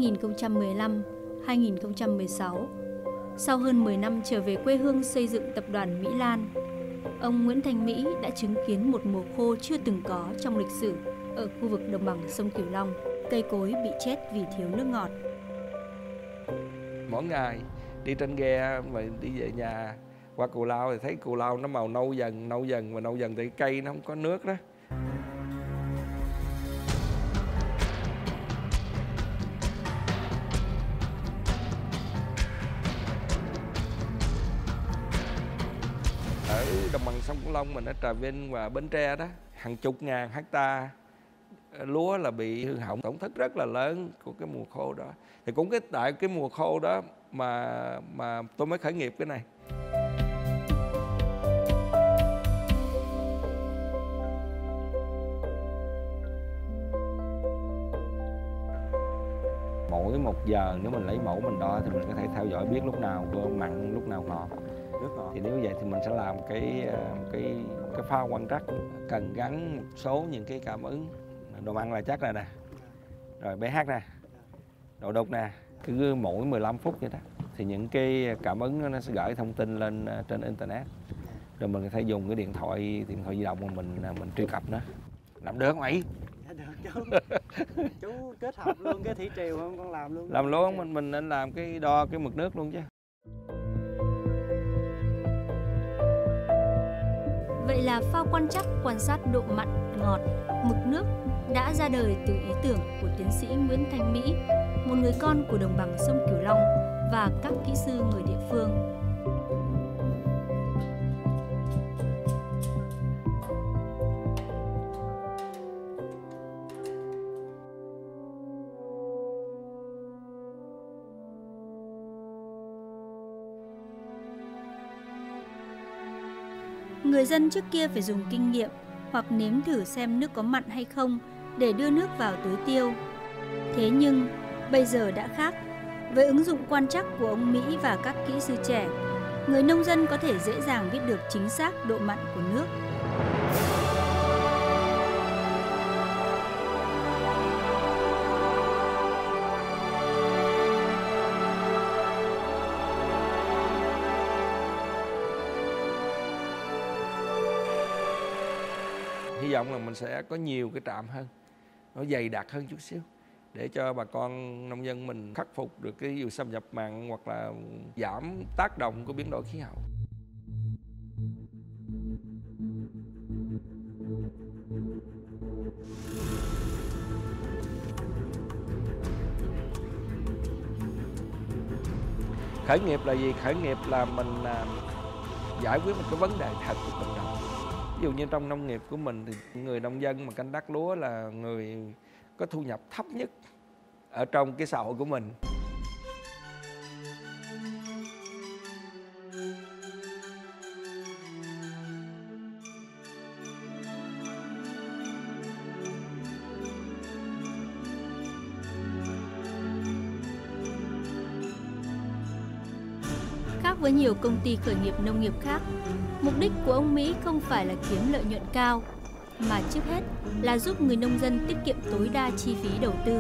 2015, 2016, sau hơn 10 năm trở về quê hương xây dựng tập đoàn Mỹ Lan, ông Nguyễn Thành Mỹ đã chứng kiến một mùa khô chưa từng có trong lịch sử ở khu vực đồng bằng sông Cửu Long. Cây cối bị chết vì thiếu nước ngọt. Mỗi ngày đi trên ghe mà đi về nhà qua cù lao thì thấy cù lao nó màu nâu dần, nâu dần và nâu dần thì cây nó không có nước đó. Long mình ở Trà Vinh và Bến Tre đó, hàng chục ngàn hecta lúa là bị hư hỏng. Tổn thất rất là lớn của cái mùa khô đó. Thì cũng cái tại cái mùa khô đó mà mà tôi mới khởi nghiệp cái này. Mỗi một giờ nếu mình lấy mẫu mình đo thì mình có thể theo dõi biết lúc nào mặn, lúc nào ngọt thì nếu vậy thì mình sẽ làm cái ờ, cái cái pha quan trắc cần gắn một số những cái cảm ứng. Độ mặn là chắc này nè. Rồi pH nè độ đục nè. Cứ mỗi 15 phút vậy đó. Thì những cái cảm ứng nó sẽ gửi thông tin lên ờ, trên internet. Rồi mình có thể dùng cái điện thoại điện thoại di động mà mình ờ, mình truy cập nữa. Làm được không ấy? Dạ được chú. Chú kết hợp luôn cái thủy triều không con làm luôn. Làm luôn mình mình nên làm cái đo cái mực nước luôn chứ Vậy là phao quan chắc quan sát độ mặn, ngọt, mực nước đã ra đời từ ý tưởng của tiến sĩ Nguyễn Thanh Mỹ, một người con của đồng bằng sông Cửu Long và các kỹ sư người địa phương. Người dân trước kia phải dùng kinh nghiệm hoặc nếm thử xem nước có mặn hay không để đưa nước vào tưới tiêu. Thế nhưng, bây giờ đã khác. Với ứng dụng quan trắc của ông Mỹ và các kỹ sư trẻ, người nông dân có thể dễ dàng biết được chính xác độ mặn của nước vọng là mình sẽ có nhiều cái trạm hơn, nó dày đặc hơn chút xíu, để cho bà con nông dân mình khắc phục được cái dù xâm nhập mặn hoặc là giảm tác động của biến đổi khí hậu. Khởi nghiệp là gì? Khởi nghiệp là mình à, giải quyết một cái vấn đề thật của cộng đồng ví dụ như trong nông nghiệp của mình thì người nông dân mà canh tác lúa là người có thu nhập thấp nhất ở trong cái xã hội của mình. Nhiều công ty khởi nghiệp nông nghiệp khác, mục đích của ông Mỹ không phải là kiếm lợi nhuận cao, mà trước hết là giúp người nông dân tiết kiệm tối đa chi phí đầu tư.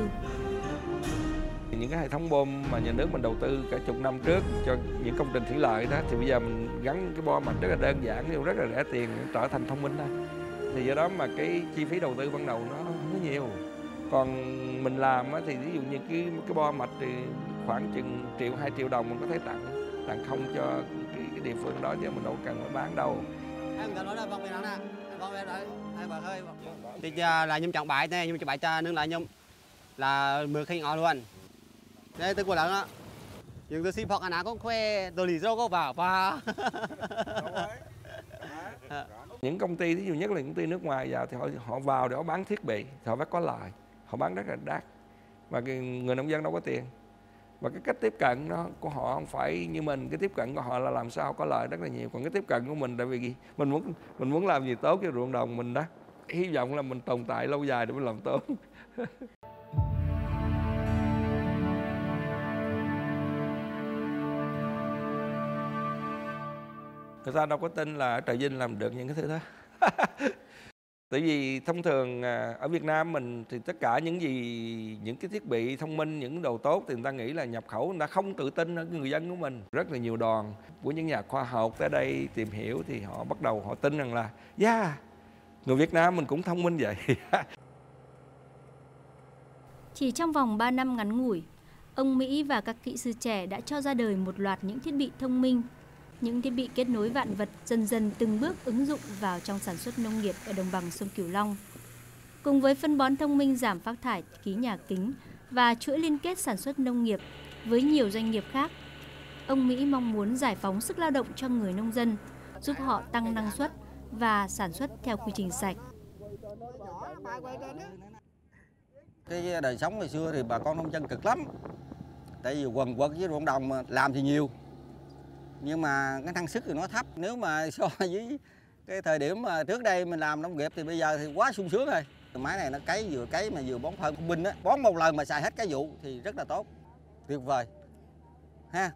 những cái hệ thống bơm mà nhà nước mình đầu tư cả chục năm trước cho những công trình thủy lợi đó thì bây giờ mình gắn cái bo mạch rất là đơn giản nhưng rất là rẻ tiền trở thành thông minh đây. thì do đó mà cái chi phí đầu tư ban đầu nó không có nhiều còn mình làm á, thì ví dụ như cái cái bo mạch thì khoảng chừng triệu hai triệu đồng mình có thể tặng tặng không cho cái, cái địa phương đó chứ mình đâu cần phải bán đâu. Em cần nói là vòng về đó nè. Vòng về đấy hai bà hơi thì giờ là nhung chọn bài này nhung chọn bài cho nâng lại nhung. Là mưa khi ngọ luôn. Đây tôi của lớn đó. Nhưng tôi xin phật anh có khoe tôi lì rô có vào và những công ty ví dụ nhất là những công ty nước ngoài vào thì họ họ vào để họ bán thiết bị thì họ phải có lợi họ bán rất là đắt. Cái người nông dân đâu có tiền và cái cách tiếp cận nó của họ không phải như mình. Cái tiếp cận của họ là làm sao có lợi rất là nhiều. Còn cái tiếp cận của mình, tại vì gì? mình muốn mình muốn làm gì tốt cho ruộng đồng mình đó. Hy vọng là mình tồn tại lâu dài để mình làm tốt. Người ta đâu có tin là ở Trà Vinh làm được những cái thứ đó. tại vì thông thường à, ở Việt Nam mình thì tất cả những gì những cái thiết bị thông minh những đồ tốt thì người ta nghĩ là nhập khẩu người ta không tự tin ở người dân của mình. Rất là nhiều đoàn của những nhà khoa học tới đây tìm hiểu thì họ bắt đầu họ tin rằng là yeah người Việt Nam mình cũng thông minh vậy. Chỉ trong vòng 3 năm ngắn ngủi, ông Mỹ và các kỹ sư trẻ đã cho ra đời một loạt những thiết bị thông minh, những thiết bị kết nối vạn vật dần dần từng bước ứng dụng vào trong sản xuất nông nghiệp ở đồng bằng sông Cửu Long. Cùng với phân bón thông minh giảm phát thải khí nhà kính và chuỗi liên kết sản xuất nông nghiệp với nhiều doanh nghiệp khác, ông Mỹ mong muốn giải phóng sức lao động cho người nông dân, giúp họ tăng năng suất và sản xuất theo quy trình sạch. cái đời sống ngày xưa thì bà con nông dân cực lắm tại vì quần quật với ruộng đồng mà làm thì nhiều nhưng mà cái năng suất thì nó thấp. Nếu mà so với cái thời điểm mà trước đây mình làm nông nghiệp thì bây giờ thì quá sung sướng rồi. Máy này nó cấy vừa cấy mà vừa bón phân binh á. Bón một lần mà xài hết cái vụ thì rất là tốt. Tuyệt vời. Ha.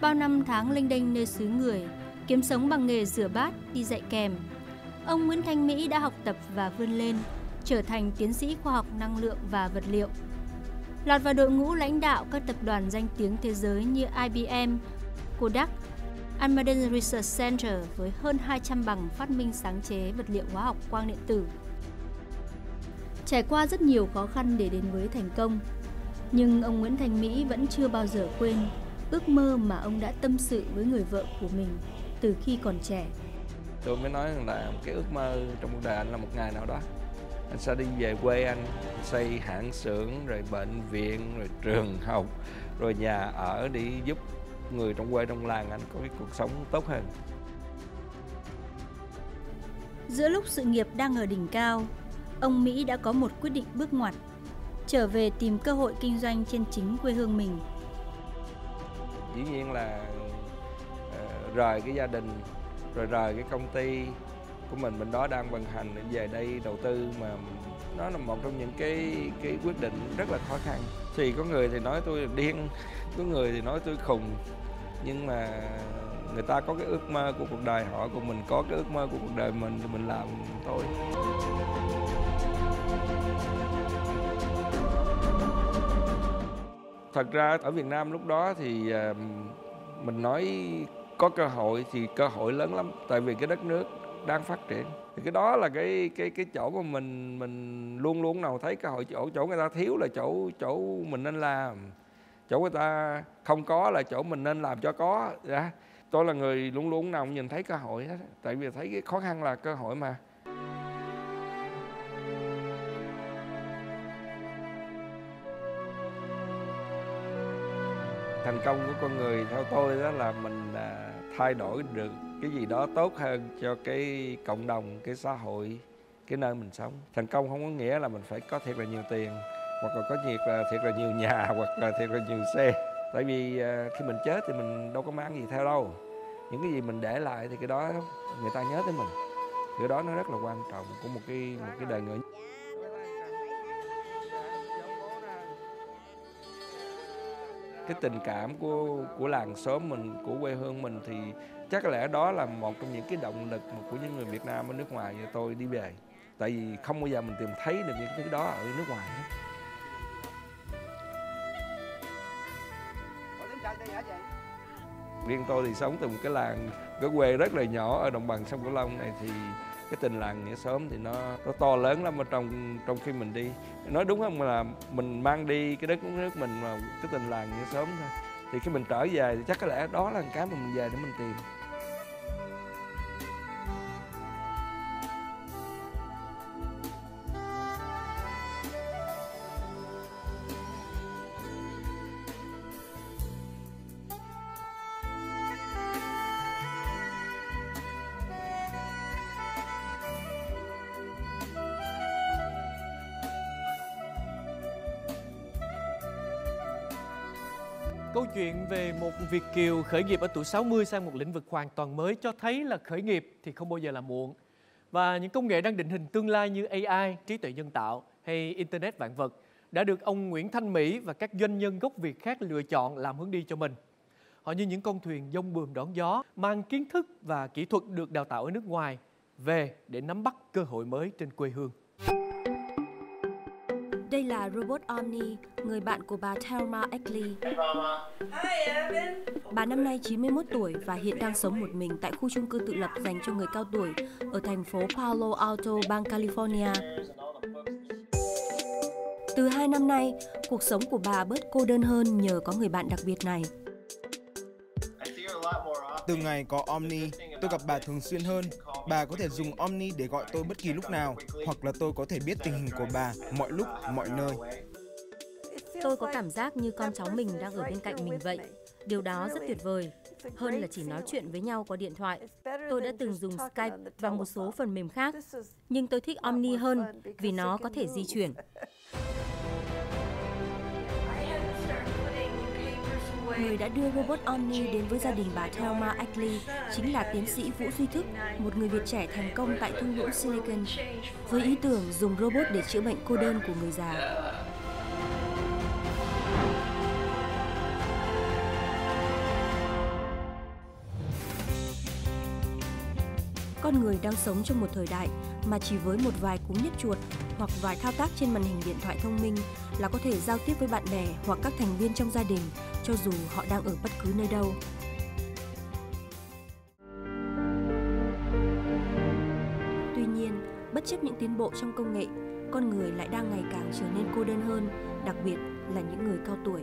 Bao năm tháng lênh đênh nơi xứ người, kiếm sống bằng nghề rửa bát, đi dạy kèm. Ông Nguyễn Thanh Mỹ đã học tập và vươn lên, trở thành tiến sĩ khoa học năng lượng và vật liệu. Lọt vào đội ngũ lãnh đạo các tập đoàn danh tiếng thế giới như IBM, Kodak, Almaden Research Center với hơn 200 bằng phát minh sáng chế vật liệu hóa học quang điện tử. Trải qua rất nhiều khó khăn để đến với thành công, nhưng ông Nguyễn Thành Mỹ vẫn chưa bao giờ quên ước mơ mà ông đã tâm sự với người vợ của mình từ khi còn trẻ. tôi mới nói rằng là cái ước mơ trong cuộc đời anh là một ngày nào đó anh sẽ đi về quê anh xây hãng xưởng rồi bệnh viện rồi trường học rồi nhà ở để giúp người trong quê trong làng anh có cái cuộc sống tốt hơn Giữa lúc sự nghiệp đang ở đỉnh cao, ông Mỹ đã có một quyết định bước ngoặt, trở về tìm cơ hội kinh doanh trên chính quê hương mình. dĩ nhiên là ờ, rời cái gia đình rồi rời cái công ty của mình mình đó đang vận hành về đây đầu tư mà nó là một trong những cái cái quyết định rất là khó khăn. Thì có người thì nói tôi là điên, có người thì nói tôi khùng. Nhưng mà người ta có cái ước mơ của cuộc đời họ, còn mình có cái ước mơ của cuộc đời mình thì mình làm thôi. Thật ra ở Việt Nam lúc đó thì ờ, mình nói có cơ hội thì cơ hội lớn lắm. Tại vì cái đất nước đang phát triển. Thì cái đó là cái cái cái chỗ mà mình mình luôn luôn nào thấy cơ hội chỗ chỗ người ta thiếu là chỗ chỗ mình nên làm. Chỗ người ta không có là chỗ mình nên làm cho có dạ. tôi là người luôn luôn nào cũng nhìn thấy cơ hội hết tại vì thấy cái khó khăn là cơ hội mà. Thành công của con người theo tôi đó là mình à, thay đổi được cái gì đó tốt hơn cho cái cộng đồng, cái xã hội, cái nơi mình sống. Thành công không có nghĩa là mình phải có thiệt là nhiều tiền, hoặc là có thiệt là thiệt là nhiều nhà, hoặc là thiệt là nhiều xe. Tại vì ờ, khi mình chết thì mình đâu có mang gì theo đâu. Những cái gì mình để lại thì cái đó người ta nhớ tới mình. Cái đó nó rất là quan trọng của một cái một cái đời người. Cái tình cảm của của làng xóm mình, của quê hương mình thì chắc có lẽ đó là một trong những cái động lực của những người Việt Nam ở nước ngoài như tôi đi về. Tại vì không bao giờ mình tìm thấy được những thứ đó ở nước ngoài hết. Riêng tôi thì sống từ một cái làng cái quê rất là nhỏ ở đồng bằng sông cửu long này thì cái tình làng nghĩa xóm thì nó nó to lớn lắm ở trong trong khi mình đi. Nói đúng không? Là mình mang đi cái đất nước mình mà cái tình làng nghĩa xóm thôi. Thì khi mình trở về thì chắc có lẽ đó là cái mà mình về để mình tìm chuyện về một Việt Kiều khởi nghiệp ở tuổi 60 sang một lĩnh vực hoàn toàn mới cho thấy là khởi nghiệp thì không bao giờ là muộn. Và những công nghệ đang định hình tương lai như AI, trí tuệ nhân tạo hay Internet vạn vật đã được ông Nguyễn Thanh Mỹ và các doanh nhân gốc Việt khác lựa chọn làm hướng đi cho mình. Họ như những con thuyền dông buồm đón gió, mang kiến thức và kỹ thuật được đào tạo ở nước ngoài về để nắm bắt cơ hội mới trên quê hương. Đây là robot Omni, người bạn của bà Thelma Eckley. Bà năm nay 91 tuổi và hiện đang sống một mình tại khu chung cư tự lập dành cho người cao tuổi ở thành phố Palo Alto, bang California. Từ hai năm nay, cuộc sống của bà bớt cô đơn hơn nhờ có người bạn đặc biệt này. Từ ngày có Omni, tôi gặp bà thường xuyên hơn. Bà có thể dùng Omni để gọi tôi bất kỳ lúc nào, hoặc là tôi có thể biết tình hình của bà mọi lúc, mọi nơi. Tôi có cảm giác như con cháu mình đang ở bên cạnh mình vậy. Điều đó rất tuyệt vời. Hơn là chỉ nói chuyện với nhau qua điện thoại. Tôi đã từng dùng Skype và một số phần mềm khác, nhưng tôi thích Omni hơn vì nó có thể di chuyển. Người đã đưa robot Omni đến với gia đình bà Thelma Ackley chính là tiến sĩ Vũ Duy Thức, một người Việt trẻ thành công tại thung lũng Silicon, với ý tưởng dùng robot để chữa bệnh cô đơn của người già. Con người đang sống trong một thời đại mà chỉ với một vài cú nhấp chuột hoặc vài thao tác trên màn hình điện thoại thông minh là có thể giao tiếp với bạn bè hoặc các thành viên trong gia đình cho dù họ đang ở bất cứ nơi đâu. Tuy nhiên, bất chấp những tiến bộ trong công nghệ, con người lại đang ngày càng trở nên cô đơn hơn, đặc biệt là những người cao tuổi.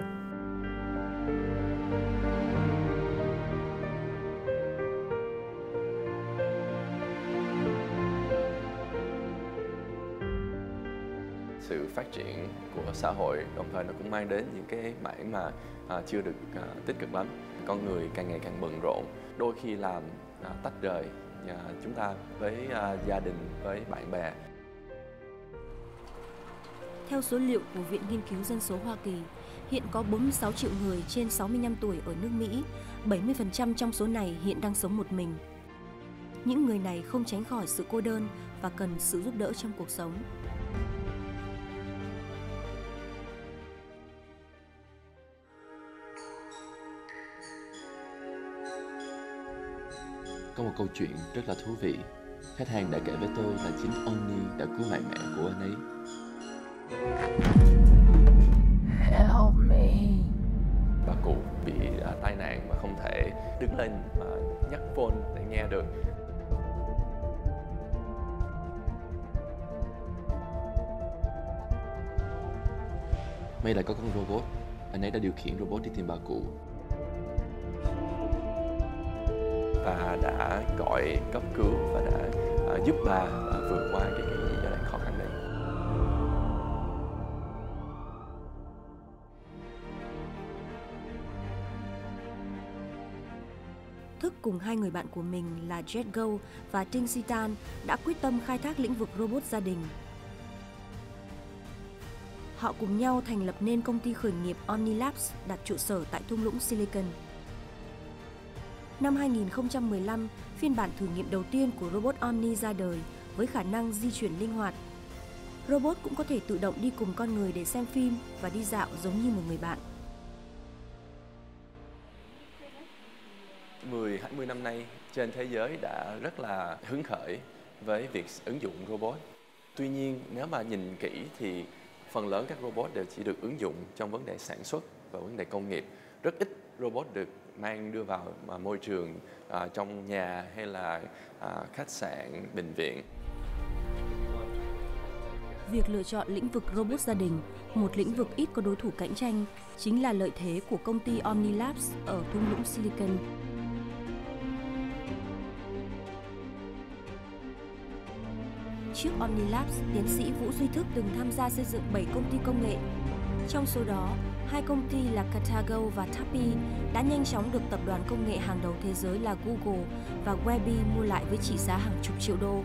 Sự phát triển của xã hội đồng thời nó cũng mang đến những cái mảng mà à, chưa được à, tích cực lắm con người càng ngày càng bận rộn đôi khi làm à, tách rời à, chúng ta với à, gia đình với bạn bè Theo số liệu của Viện Nghiên cứu Dân số Hoa Kỳ, hiện có 46 triệu người trên 65 tuổi ở nước Mỹ, 70% trong số này hiện đang sống một mình. Những người này không tránh khỏi sự cô đơn và cần sự giúp đỡ trong cuộc sống. Có một câu chuyện rất là thú vị. Khách hàng đã kể với tôi là chính Omni đã cứu mạng mẹ của anh ấy. Help me. bà cụ bị à, tai nạn mà không thể đứng lên mà nhấc phone để nghe được May là có con robot. Anh ấy đã điều khiển robot đi tìm bà cụ và đã gọi cấp cứu và đã uh, giúp bà uh, vượt qua cái, cái giai đoạn khó khăn đấy thức cùng hai người bạn của mình là Jet Go và Ting Sitan đã quyết tâm khai thác lĩnh vực robot gia đình. Họ cùng nhau thành lập nên công ty khởi nghiệp Omnilabs đặt trụ sở tại thung lũng Silicon. Năm 2015, phiên bản thử nghiệm đầu tiên của robot Omni ra đời với khả năng di chuyển linh hoạt. Robot cũng có thể tự động đi cùng con người để xem phim và đi dạo giống như một người bạn. 10 20 năm nay trên thế giới đã rất là hứng khởi với việc ứng dụng robot. Tuy nhiên nếu mà nhìn kỹ thì phần lớn các robot đều chỉ được ứng dụng trong vấn đề sản xuất và vấn đề công nghiệp. Rất ít robot được mang đưa vào à, môi trường à, trong nhà hay là à, khách sạn, bệnh viện. Việc lựa chọn lĩnh vực robot gia đình, một lĩnh vực ít có đối thủ cạnh tranh, chính là lợi thế của công ty Omnilabs ở thung lũng Silicon. Trước Omnilabs, tiến sĩ Vũ Duy Thức từng tham gia xây dựng 7 công ty công nghệ. Trong số đó, hai công ty là Katago và Tapi đã nhanh chóng được tập đoàn công nghệ hàng đầu thế giới là Google và Webby mua lại với trị giá hàng chục triệu đô.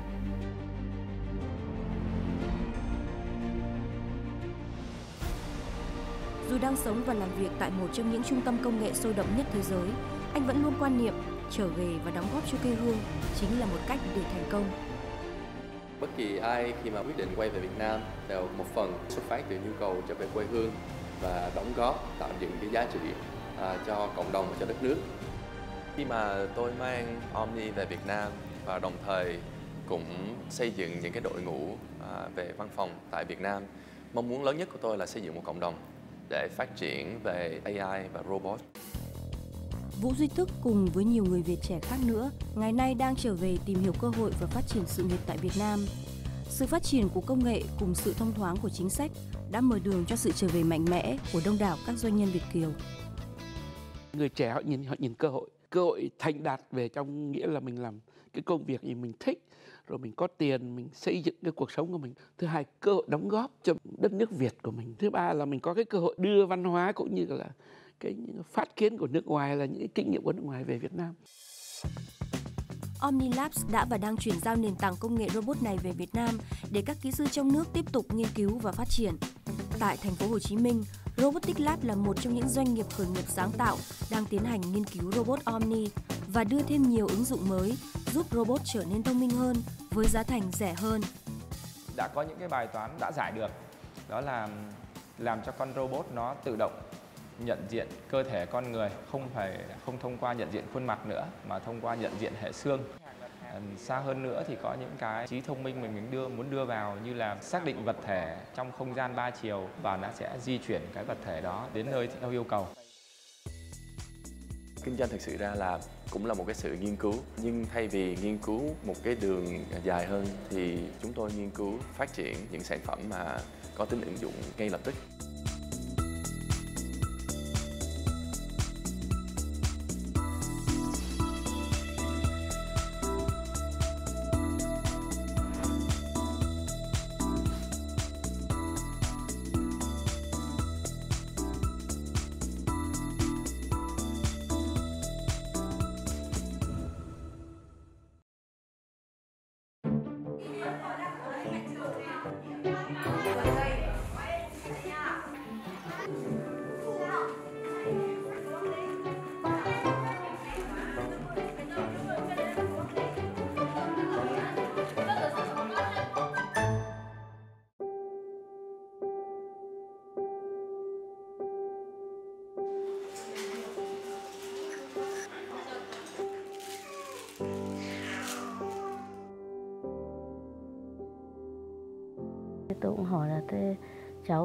Dù đang sống và làm việc tại một trong những trung tâm công nghệ sôi động nhất thế giới, anh vẫn luôn quan niệm trở về và đóng góp cho quê hương chính là một cách để thành công. Bất kỳ ai khi mà quyết định quay về Việt Nam đều một phần xuất phát từ nhu cầu trở về quê hương và đóng góp tạo dựng cái giá trị à, cho cộng đồng và cho đất nước. Khi mà tôi mang Omni về Việt Nam và đồng thời cũng xây dựng những cái đội ngũ à, về văn phòng tại Việt Nam, mong muốn lớn nhất của tôi là xây dựng một cộng đồng để phát triển về AI và robot. Vũ Duy Thức cùng với nhiều người Việt trẻ khác nữa, ngày nay đang trở về tìm hiểu cơ hội và phát triển sự nghiệp tại Việt Nam. Sự phát triển của công nghệ cùng sự thông thoáng của chính sách đã mở đường cho sự trở về mạnh mẽ của đông đảo các doanh nhân Việt kiều. Người trẻ họ nhìn họ nhìn cơ hội, cơ hội thành đạt về trong nghĩa là mình làm cái công việc gì mình thích, rồi mình có tiền mình xây dựng cái cuộc sống của mình. Thứ hai cơ hội đóng góp cho đất nước việt của mình. Thứ ba là mình có cái cơ hội đưa văn hóa cũng như là cái những phát kiến của nước ngoài là những cái kinh nghiệm của nước ngoài về việt nam. Omnilabs đã và đang chuyển giao nền tảng công nghệ robot này về Việt Nam để các kỹ sư trong nước tiếp tục nghiên cứu và phát triển. Tại thành phố Hồ Chí Minh, Robotic Lab là một trong những doanh nghiệp khởi nghiệp sáng tạo đang tiến hành nghiên cứu robot Omni và đưa thêm nhiều ứng dụng mới giúp robot trở nên thông minh hơn với giá thành rẻ hơn. Đã có những cái bài toán đã giải được, đó là làm cho con robot nó tự động nhận diện cơ thể con người, không phải, không thông qua nhận diện khuôn mặt nữa, mà thông qua nhận diện hệ xương. Xa hơn nữa thì có những cái trí thông minh mình đưa, muốn đưa vào như là xác định vật thể trong không gian ba chiều và nó sẽ di chuyển cái vật thể đó đến nơi theo yêu cầu. Kinh doanh thực sự ra là cũng là một cái sự nghiên cứu, nhưng thay vì nghiên cứu một cái đường dài hơn thì chúng tôi nghiên cứu phát triển những sản phẩm mà có tính ứng dụng ngay lập tức.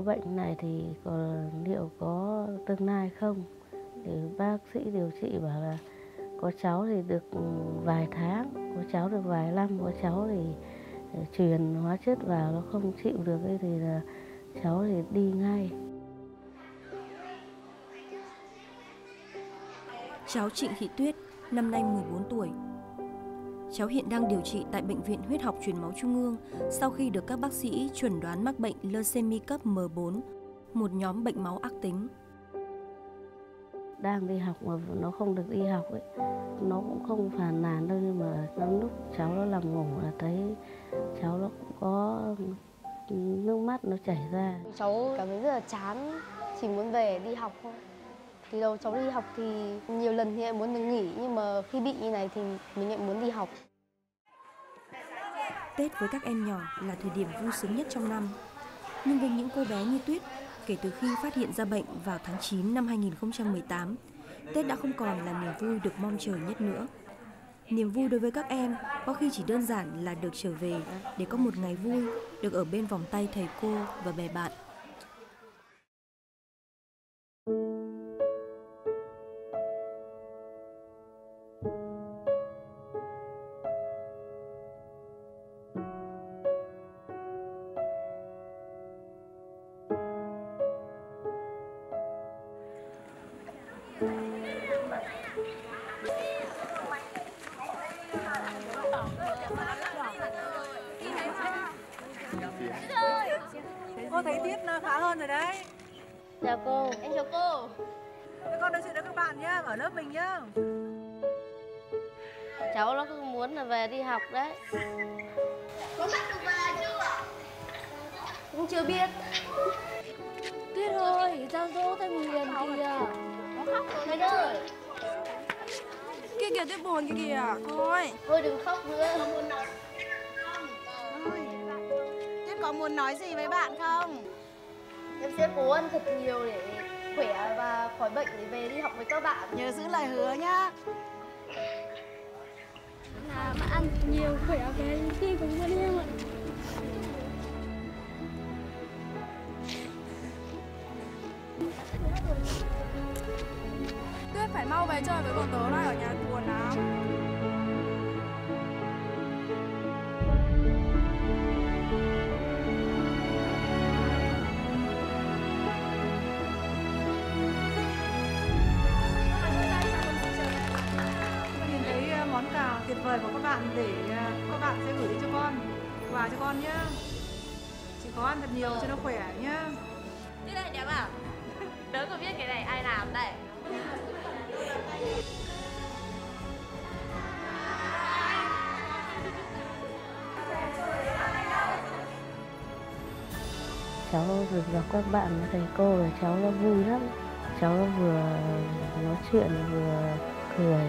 Bệnh này thì còn liệu có tương lai không? Thì bác sĩ điều trị bảo là có cháu thì được ừ, vài tháng có cháu được vài năm có cháu thì ừ, truyền hóa chất vào nó không chịu được ấy thì là cháu thì đi ngay. Cháu Trịnh Thị Tuyết, năm nay 14 tuổi, Cháu hiện đang điều trị tại Bệnh viện Huyết học Truyền máu Trung ương sau khi được các bác sĩ chuẩn đoán mắc bệnh leucemia cấp M4, một nhóm bệnh máu ác tính. đang đi học mà nó không được đi học ấy nó cũng không phàn nàn đâu nhưng mà lắm lúc cháu nó nằm ngủ là thấy cháu nó cũng có nước mắt nó chảy ra cháu cảm thấy rất là chán chỉ muốn về đi học thôi từ đầu cháu đi học thì nhiều lần thì em muốn được nghỉ nhưng mà khi bị như này thì mình lại muốn đi học Tết với các em nhỏ là thời điểm vui sướng nhất trong năm. Nhưng với những cô bé như Tuyết, kể từ khi phát hiện ra bệnh vào tháng 9 năm 2018, Tết đã không còn là niềm vui được mong chờ nhất nữa. Niềm vui đối với các em có khi chỉ đơn giản là được trở về để có một ngày vui, được ở bên vòng tay thầy cô và bè bạn. Hứa nhá. Là mà ăn nhiều khỏe về thi cùng với em ạ. Tuyết phải mau về chơi với bọn tớ lại ở nhà quà cho con nhá chị có ăn thật nhiều cho nó khỏe nhá Thế đây đẹp à? Tớ có biết cái này ai làm đây? cháu được gặp các bạn thầy cô và cháu nó vui lắm cháu nó vừa nói chuyện vừa cười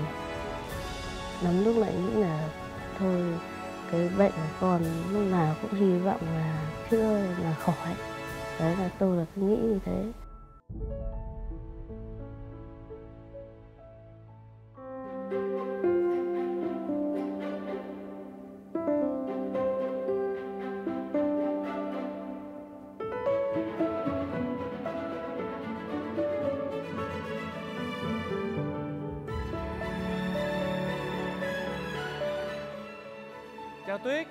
lắm lúc lại nghĩ là thôi cái bệnh của con lúc nào cũng hy vọng là chữa là khỏi. Đấy là tôi là cứ nghĩ như thế. Chào Tuyết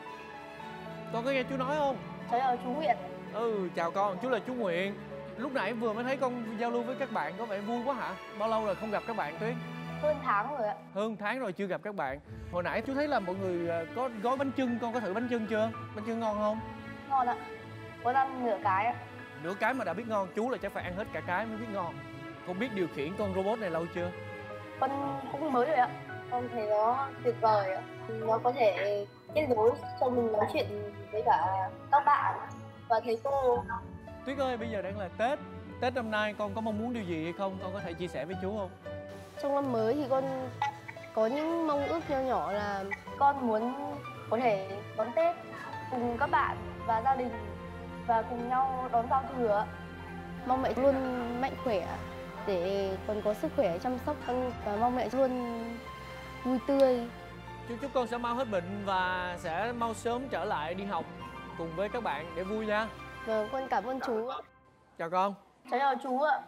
Con có nghe chú nói không? Cháu chào chú Nguyện Ừ, chào con, chú là chú Nguyện Lúc nãy vừa mới thấy con giao lưu với các bạn có vẻ vui quá hả? Bao lâu rồi không gặp các bạn Tuyết? Hơn tháng rồi ạ Hơn tháng rồi chưa gặp các bạn Hồi nãy chú thấy là mọi người ờ, có gói bánh chưng, con có thử bánh chưng chưa? Bánh chưng ngon không? Ngon ạ Con ăn nửa cái ạ Nửa cái mà đã biết ngon, chú là chắc phải ăn hết cả cái mới biết ngon Con biết điều khiển con robot này lâu chưa? Con cũng mới rồi ạ Con thấy nó tuyệt vời ạ Nó có thể kết nối cho mình nói chuyện với cả các bạn và thầy cô Tuyết ơi, bây giờ đang là Tết Tết năm nay con có mong muốn điều gì hay không? Con có thể chia sẻ với chú không? Trong năm mới thì con có những mong ước nho nhỏ là con muốn có thể đón Tết cùng các bạn và gia đình và cùng nhau đón giao thừa. Mong mẹ luôn mạnh khỏe để còn có sức khỏe chăm sóc con và mong mẹ luôn vui tươi. Chúc chúc con sẽ mau hết bệnh và sẽ mau sớm trở lại đi học cùng với các bạn để vui nha. Vâng, con cảm ơn chú ạ. Chào con. Cháu chào chú ạ.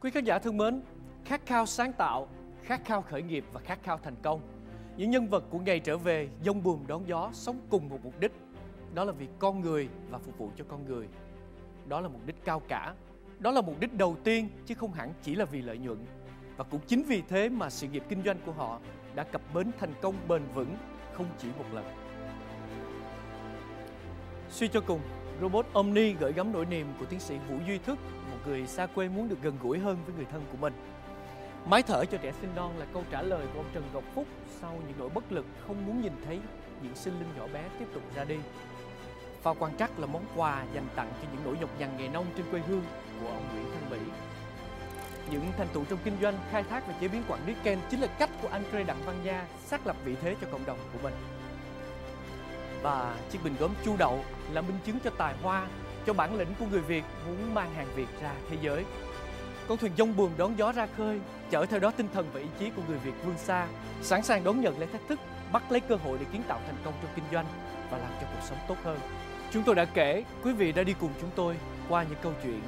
Quý khán giả thân mến, khát khao sáng tạo, khát khao khởi nghiệp và khát khao thành công. Những nhân vật của ngày trở về dông buồm đón gió sống cùng một mục đích. Đó là vì con người và phục vụ cho con người. Đó là mục đích cao cả. Đó là mục đích đầu tiên chứ không hẳn chỉ là vì lợi nhuận. Và cũng chính vì thế mà sự nghiệp kinh doanh của họ đã cập bến thành công bền vững không chỉ một lần. Suy cho cùng, Robot Omni gửi gắm nỗi niềm của tiến sĩ Vũ Duy Thức, một người xa quê muốn được gần gũi hơn với người thân của mình. Máy thở cho trẻ sinh non là câu trả lời của ông Trần Ngọc Phúc sau những nỗi bất lực không muốn nhìn thấy những sinh linh nhỏ bé tiếp tục ra đi. Phao quan trắc là món quà dành tặng cho những nỗi nhọc nhằn nghề nông trên quê hương của ông Nguyễn Thanh Mỹ. Những thành tựu trong kinh doanh, khai thác và chế biến quản lý ken chính là cách của anh Trey Đặng Văn Gia xác lập vị thế cho cộng đồng của mình. Và chiếc bình gốm chu đậu là minh chứng cho tài hoa, cho bản lĩnh của người Việt muốn mang hàng Việt ra thế giới. Con thuyền dông buồm đón gió ra khơi, chở theo đó tinh thần và ý chí của người Việt vươn xa, sẵn sàng đón nhận lấy thách thức, bắt lấy cơ hội để kiến tạo thành công trong kinh doanh và làm cho cuộc sống tốt hơn. Chúng tôi đã kể, quý vị đã đi cùng chúng tôi qua những câu chuyện,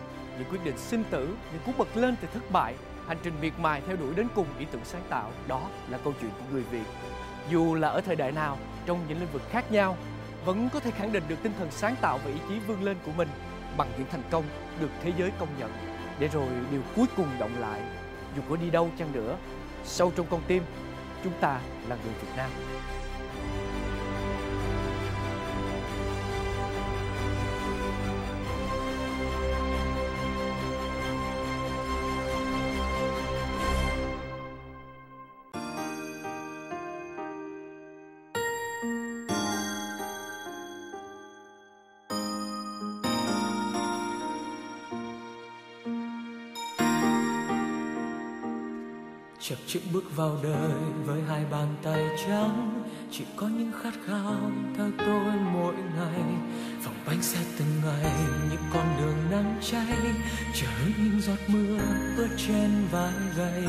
những quyết định sinh tử, những cú bật lên từ thất bại, hành trình miệt mài theo đuổi đến cùng ý tưởng sáng tạo. Đó là câu chuyện của người Việt. Dù là ở thời đại nào, trong những lĩnh vực khác nhau, vẫn có thể khẳng định được tinh thần sáng tạo và ý chí vươn lên của mình bằng những thành công được thế giới công nhận. Để rồi điều cuối cùng động lại, dù có đi đâu chăng nữa, sâu trong con tim, chúng ta là người Việt Nam. Chập chững bước vào đời với hai bàn tay trắng. Chỉ có những khát khao theo tôi mỗi ngày. Vòng bánh xe từng ngày những con đường nắng cháy. Chờ những giọt mưa ướt trên vai gầy.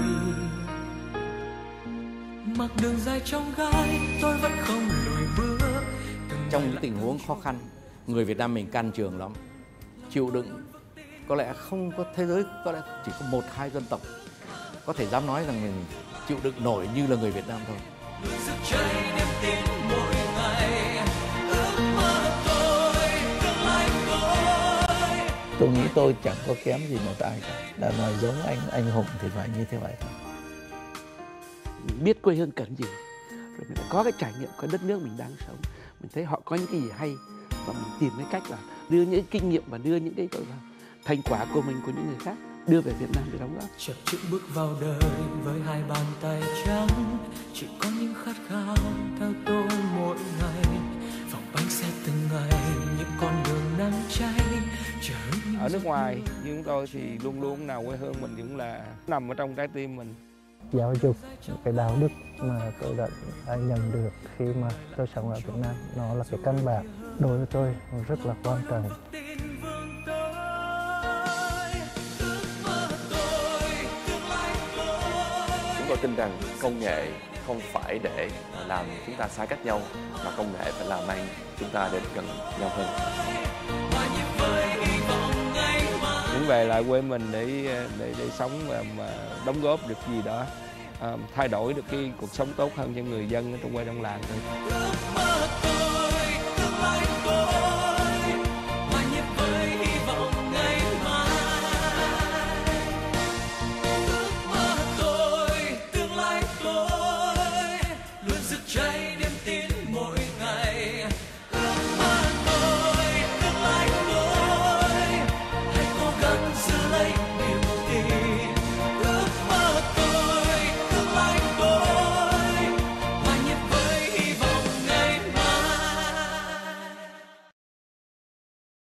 Mặc đường dài trong gai tôi vẫn không lùi bước. Trong những tình huống khó khăn người Việt Nam mình can trường lắm. Chịu đựng có lẽ không có thế giới có lẽ chỉ có một hai dân tộc có thể dám nói rằng mình chịu đựng nổi như là người Việt Nam thôi. Tôi nghĩ tôi chẳng có kém gì một ai cả. Đã nói giống anh anh hùng thì phải như thế vậy. Mình biết quê hương cần gì, rồi mình có cái trải nghiệm có đất nước mình đang sống, mình thấy họ có những cái gì hay và mình tìm cái cách là đưa những kinh nghiệm và đưa những cái gọi là thành quả của mình của những người khác đưa về Việt Nam để đóng góp. Chập chững bước vào đời với hai bàn tay trắng, chỉ có những khát khao theo tôi mỗi ngày. Vòng bánh xe từng ngày, những con đường nắng cháy. Chờ ở nước ngoài như chúng tôi thì luôn luôn nào quê hương mình cũng là nằm ở trong trái tim mình. Giáo dục cái đạo đức mà tôi đã, đã nhận được khi mà tôi sống ở Việt Nam nó là cái căn bản đối với tôi rất là quan trọng. tôi tin rằng công nghệ không phải để làm chúng ta xa cách nhau mà công nghệ phải làm anh chúng ta đến gần nhau hơn. Muốn về lại quê mình để để để sống và mà đóng góp được gì đó à, thay đổi được cái cuộc sống tốt hơn cho người dân ở trong quê trong làng thôi.